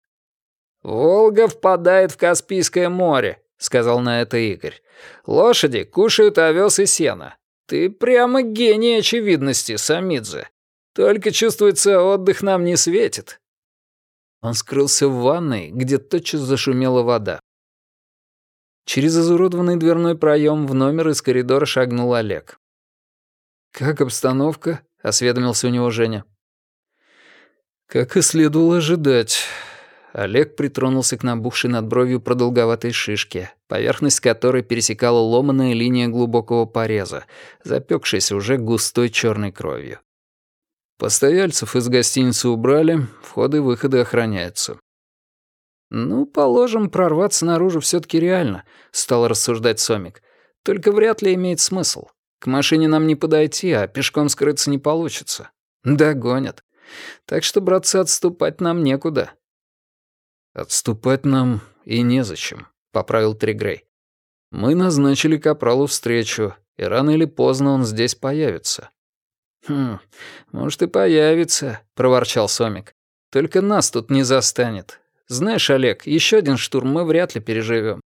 «Волга впадает в Каспийское море», — сказал на это Игорь. «Лошади кушают овес и сено. Ты прямо гений очевидности, Самидзе. Только чувствуется, отдых нам не светит». Он скрылся в ванной, где тотчас зашумела вода. Через изуродованный дверной проем в номер из коридора шагнул Олег. «Как обстановка?» — осведомился у него Женя. «Как и следовало ожидать. Олег притронулся к набухшей над бровью продолговатой шишке, поверхность которой пересекала ломаная линия глубокого пореза, запекшаяся уже густой черной кровью. Постояльцев из гостиницы убрали, входы и выходы охраняются. «Ну, положим, прорваться наружу все таки реально», — стал рассуждать Сомик. «Только вряд ли имеет смысл. К машине нам не подойти, а пешком скрыться не получится. Догонят. Так что, братцы, отступать нам некуда. «Отступать нам и незачем», — поправил Тригрей. «Мы назначили Капралу встречу, и рано или поздно он здесь появится». «Хм, может и появится», — проворчал Сомик. «Только нас тут не застанет. Знаешь, Олег, еще один штурм мы вряд ли переживем.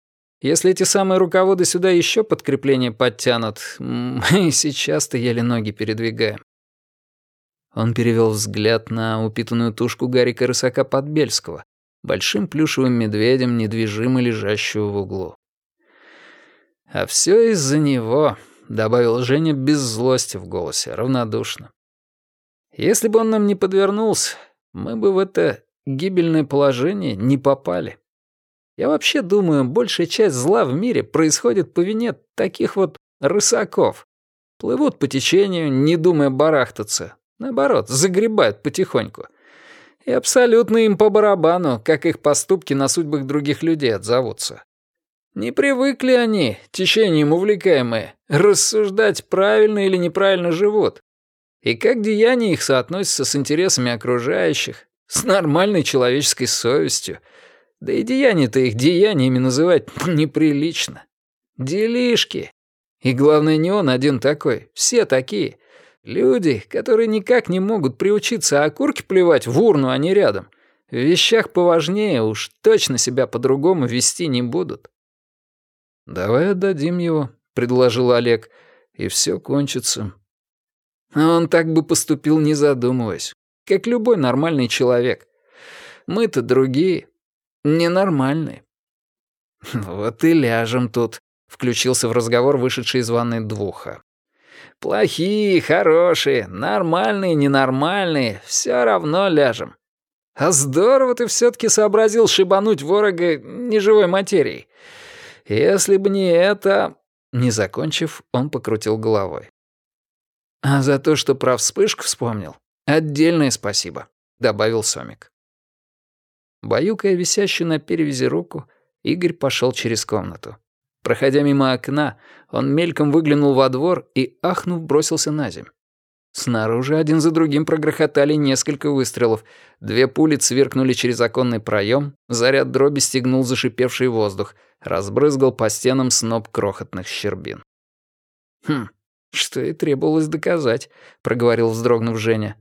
Если эти самые руководы сюда еще подкрепление подтянут, мы сейчас-то еле ноги передвигаем». Он перевел взгляд на упитанную тушку Гарика Рысака-Подбельского, большим плюшевым медведем, недвижимо лежащего в углу. «А все из-за него», — добавил Женя без злости в голосе, равнодушно. «Если бы он нам не подвернулся, мы бы в это гибельное положение не попали. Я вообще думаю, большая часть зла в мире происходит по вине таких вот рысаков. Плывут по течению, не думая барахтаться. Наоборот, загребают потихоньку. И абсолютно им по барабану, как их поступки на судьбах других людей отзовутся. Не привыкли они, течением увлекаемые, рассуждать, правильно или неправильно живут. И как деяния их соотносятся с интересами окружающих, с нормальной человеческой совестью. Да и деяния-то их деяниями называть неприлично. Делишки. И главное, не он один такой, все такие. Люди, которые никак не могут приучиться окурки плевать в урну, а не рядом, в вещах поважнее уж точно себя по-другому вести не будут. «Давай отдадим его», — предложил Олег, — «и все кончится». Он так бы поступил, не задумываясь, как любой нормальный человек. Мы-то другие, ненормальные. «Вот и ляжем тут», — включился в разговор вышедший из ванной двуха. «Плохие, хорошие, нормальные, ненормальные, все равно ляжем. А здорово ты все-таки сообразил шибануть ворога неживой материей. Если бы не это...» Не закончив, он покрутил головой. «А за то, что про вспышку вспомнил, отдельное спасибо», — добавил Сомик. Баюкая висящую на перевязи руку, Игорь пошел через комнату. Проходя мимо окна, он мельком выглянул во двор и, ахнув, бросился на земь. Снаружи один за другим прогрохотали несколько выстрелов. Две пули цверкнули через оконный проем, заряд дроби стегнул зашипевший воздух, разбрызгал по стенам сноп крохотных щербин. «Хм, что и требовалось доказать», — проговорил вздрогнув Женя.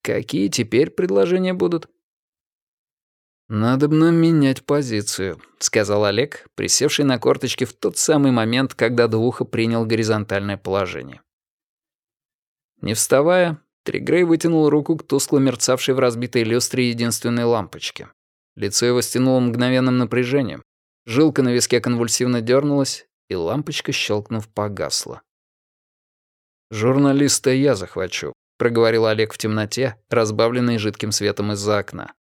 «Какие теперь предложения будут?» «Надобно менять позицию», — сказал Олег, присевший на корточки в тот самый момент, когда Двуха принял горизонтальное положение. Не вставая, Тригрей вытянул руку к тускло мерцавшей в разбитой люстре единственной лампочке. Лицо его стянуло мгновенным напряжением. Жилка на виске конвульсивно дернулась, и лампочка, щелкнув, погасла. «Журналиста я захвачу», — проговорил Олег в темноте, разбавленной жидким светом из-за окна.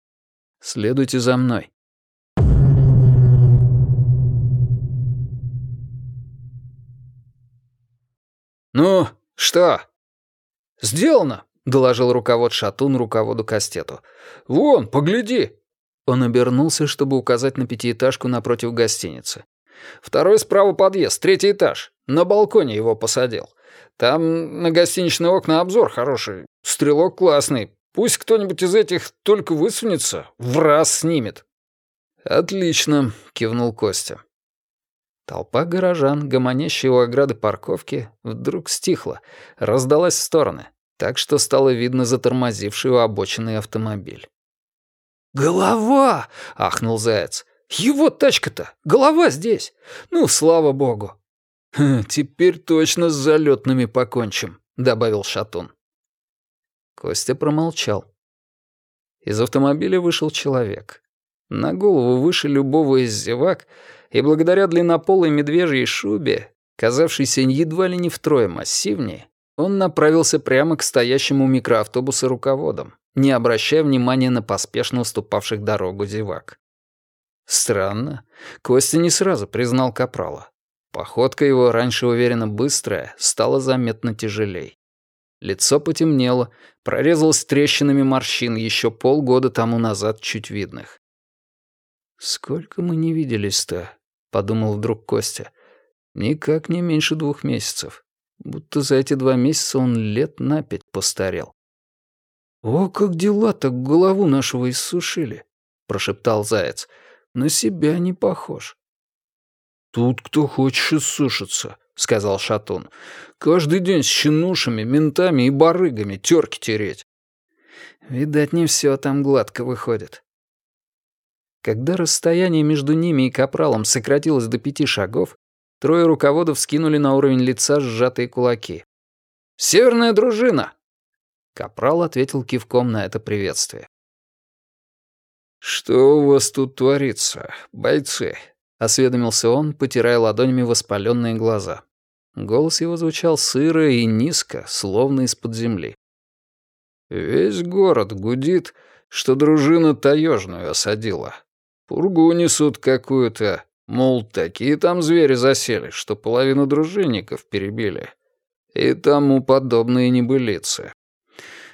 «Следуйте за мной».
«Ну, что?» «Сделано», — доложил руковод Шатун руководу Кастету. «Вон, погляди».
Он обернулся, чтобы указать на пятиэтажку напротив гостиницы.
«Второй справа подъезд, третий этаж. На балконе его посадил. Там на гостиничные окна обзор хороший. Стрелок классный. Пусть кто-нибудь из этих только высунется, в раз снимет».
«Отлично», — кивнул Костя. Толпа горожан, гомонящая у ограды парковки, вдруг стихла, раздалась в стороны, так что стало видно затормозивший у обочины автомобиль.
«Голова!» — ахнул Заяц. «Его тачка-то! Голова здесь! Ну, слава богу!»
«Теперь точно с залетными покончим», — добавил Шатун. Костя промолчал. Из автомобиля вышел человек. На голову выше любого из зевак — и благодаря длиннополой медвежьей шубе, казавшейся едва ли не втрое массивнее, он направился прямо к стоящему микроавтобусу руководом, не обращая внимания на поспешно уступавших дорогу зевак. Странно, Костя не сразу признал Капрала. Походка его, раньше уверенно быстрая, стала заметно тяжелей. Лицо потемнело, прорезалось трещинами морщин еще полгода тому назад чуть видных. «Сколько мы не виделись-то?» — подумал вдруг Костя. «Никак не меньше двух месяцев. Будто за эти два месяца он лет на пять постарел». «О, как дела-то голову нашего иссушили!» — прошептал Заяц. «На себя не похож».
«Тут кто хочешь иссушиться», — сказал Шатун. «Каждый день с щенушами, ментами и барыгами терки тереть».
«Видать, не все там гладко выходит», когда расстояние между ними и капралом сократилось до пяти шагов, трое руководов скинули на уровень лица сжатые кулаки.
«Северная дружина!»
Капрал ответил кивком на это приветствие.
«Что у вас тут творится, бойцы?» — осведомился он, потирая ладонями воспаленные глаза.
Голос его звучал сыро и низко, словно из-под земли.
«Весь город гудит, что дружина таежную осадила. Пургу несут какую-то, мол, такие там звери засели, что половину дружинников перебили. И тому подобные небылицы.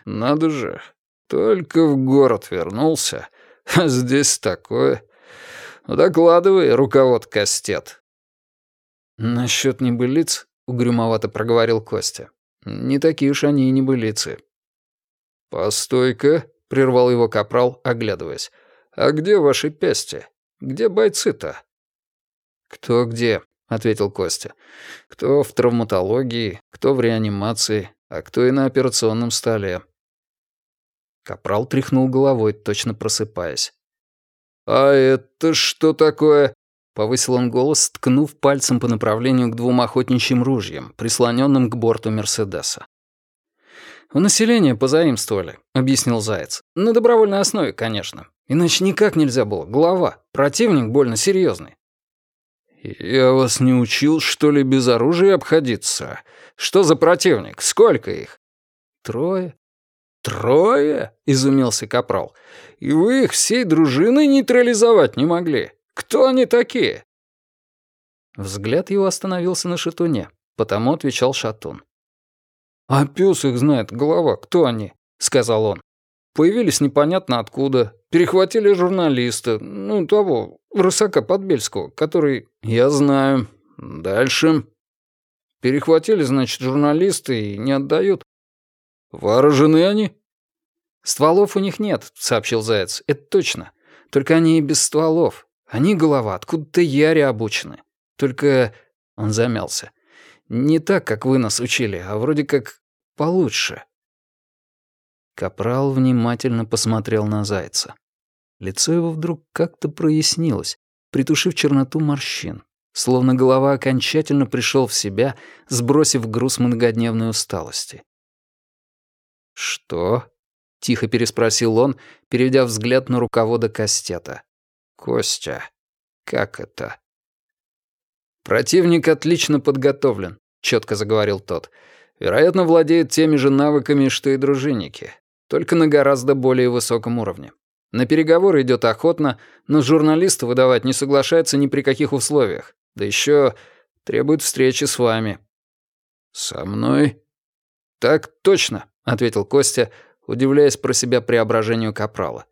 Надо же, только в город вернулся, а здесь такое. Докладывай, руковод Кастет.
Насчет небылиц, угрюмовато проговорил Костя. Не такие уж они и небылицы.
«Постой-ка», — прервал его капрал, оглядываясь. «А где ваши пести? Где бойцы-то?»
«Кто где?» — ответил Костя. «Кто в травматологии, кто в реанимации, а кто и на операционном столе. Капрал тряхнул головой, точно просыпаясь. «А это что такое?» — повысил он голос, ткнув пальцем по направлению к двум охотничьим ружьям, прислоненным к борту Мерседеса. «У населения позаимствовали», — объяснил Заяц. «На добровольной основе, конечно. Иначе никак нельзя было. Глава. Противник больно серьезный. «Я вас не учил, что ли, без оружия обходиться? Что за противник? Сколько их?» «Трое». «Трое?» — изумился Капрал. «И вы их всей дружиной нейтрализовать не могли? Кто они такие?» Взгляд его остановился на шатуне, потому отвечал шатун. «А пес их знает, голова, кто они?» — сказал он. «Появились непонятно откуда, перехватили журналиста, ну, того, Рысака Подбельского, который... Я знаю. Дальше. Перехватили, значит, журналисты и не отдают. Вооружены они? Стволов у них нет, сообщил Заяц. Это точно. Только они и без стволов. Они голова, откуда-то яри обучены. Только... Он замялся. Не так, как вы нас учили, а вроде как получше. Капрал внимательно посмотрел на Зайца. Лицо его вдруг как-то прояснилось, притушив черноту морщин, словно голова окончательно пришел в себя, сбросив груз многодневной усталости. «Что?» — тихо переспросил он, переведя взгляд на руковода Кастета. «Костя, как это?» «Противник отлично подготовлен», — четко заговорил тот. «Вероятно, владеет теми же навыками, что и дружинники, только на гораздо более высоком уровне. На переговоры идет охотно, но журналиста выдавать не соглашается ни при каких условиях. Да еще требует встречи с вами». «Со мной?» «Так точно», — ответил Костя, удивляясь про себя преображению Капрала.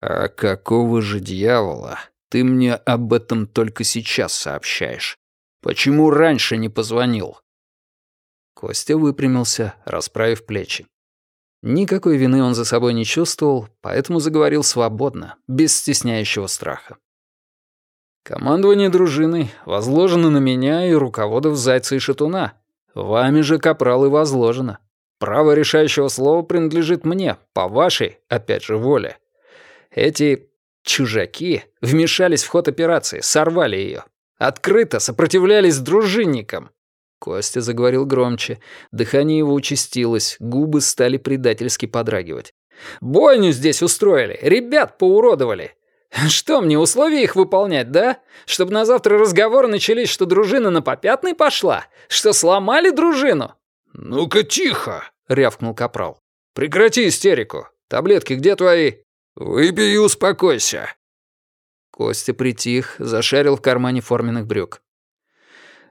«А какого же дьявола ты мне об этом только сейчас сообщаешь? Почему раньше не позвонил?» Костя выпрямился, расправив плечи. Никакой вины он за собой не чувствовал, поэтому заговорил свободно, без стесняющего страха. «Командование дружиной возложено на меня и руководов Зайца и Шатуна. Вами же, капрал, и возложено. Право решающего слова принадлежит мне, по вашей, опять же, воле. Эти чужаки вмешались в ход операции, сорвали ее. Открыто сопротивлялись дружинникам. Костя заговорил громче. Дыхание его участилось, губы стали предательски подрагивать. «Бойню здесь устроили, ребят поуродовали. Что мне, условия их выполнять, да? Чтобы на завтра разговоры начались, что дружина на попятный пошла? Что сломали дружину?» «Ну-ка тихо!» — рявкнул Капрал. «Прекрати истерику. Таблетки где твои? Выпей и успокойся». Костя притих, зашарил в кармане форменных брюк.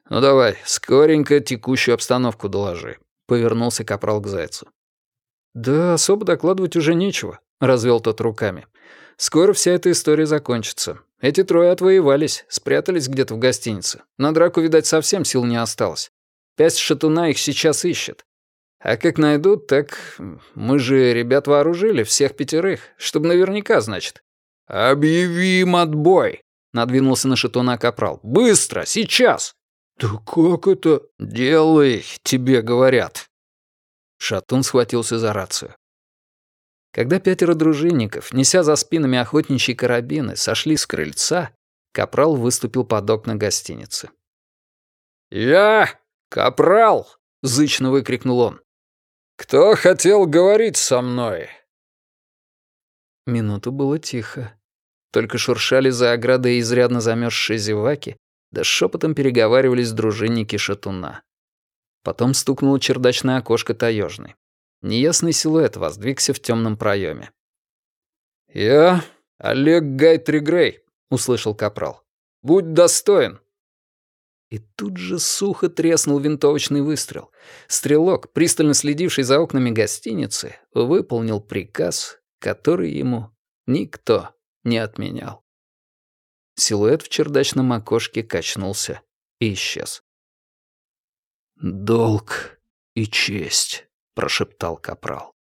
«Ну давай, скоренько текущую обстановку доложи», — повернулся капрал к Зайцу. «Да особо докладывать уже нечего», — развел тот руками. «Скоро вся эта история закончится. Эти трое отвоевались, спрятались где-то в гостинице. На драку, видать, совсем сил не осталось. Пять шатуна их сейчас ищет. А как найдут, так мы же ребят вооружили, всех пятерых, чтобы наверняка, значит». «Объявим отбой», — надвинулся на шатуна капрал. «Быстро, сейчас!» «Да как это?» «Делай, тебе говорят». Шатун схватился за рацию. Когда пятеро дружинников, неся за спинами охотничьи карабины, сошли с крыльца, Капрал выступил под окна гостиницы. «Я, Капрал!» — зычно выкрикнул он. «Кто хотел говорить со мной?» Минуту было тихо. Только шуршали за оградой изрядно замерзшие зеваки, да шепотом переговаривались дружинники шатуна. Потом стукнуло чердачное окошко таежной. Неясный силуэт воздвигся в темном проеме. «Я Олег Гайтригрей», — услышал капрал. «Будь достоин». И тут же сухо треснул винтовочный выстрел. Стрелок, пристально следивший за окнами гостиницы, выполнил приказ, который ему никто не отменял. Силуэт в чердачном окошке качнулся и исчез. «Долг и честь», — прошептал капрал.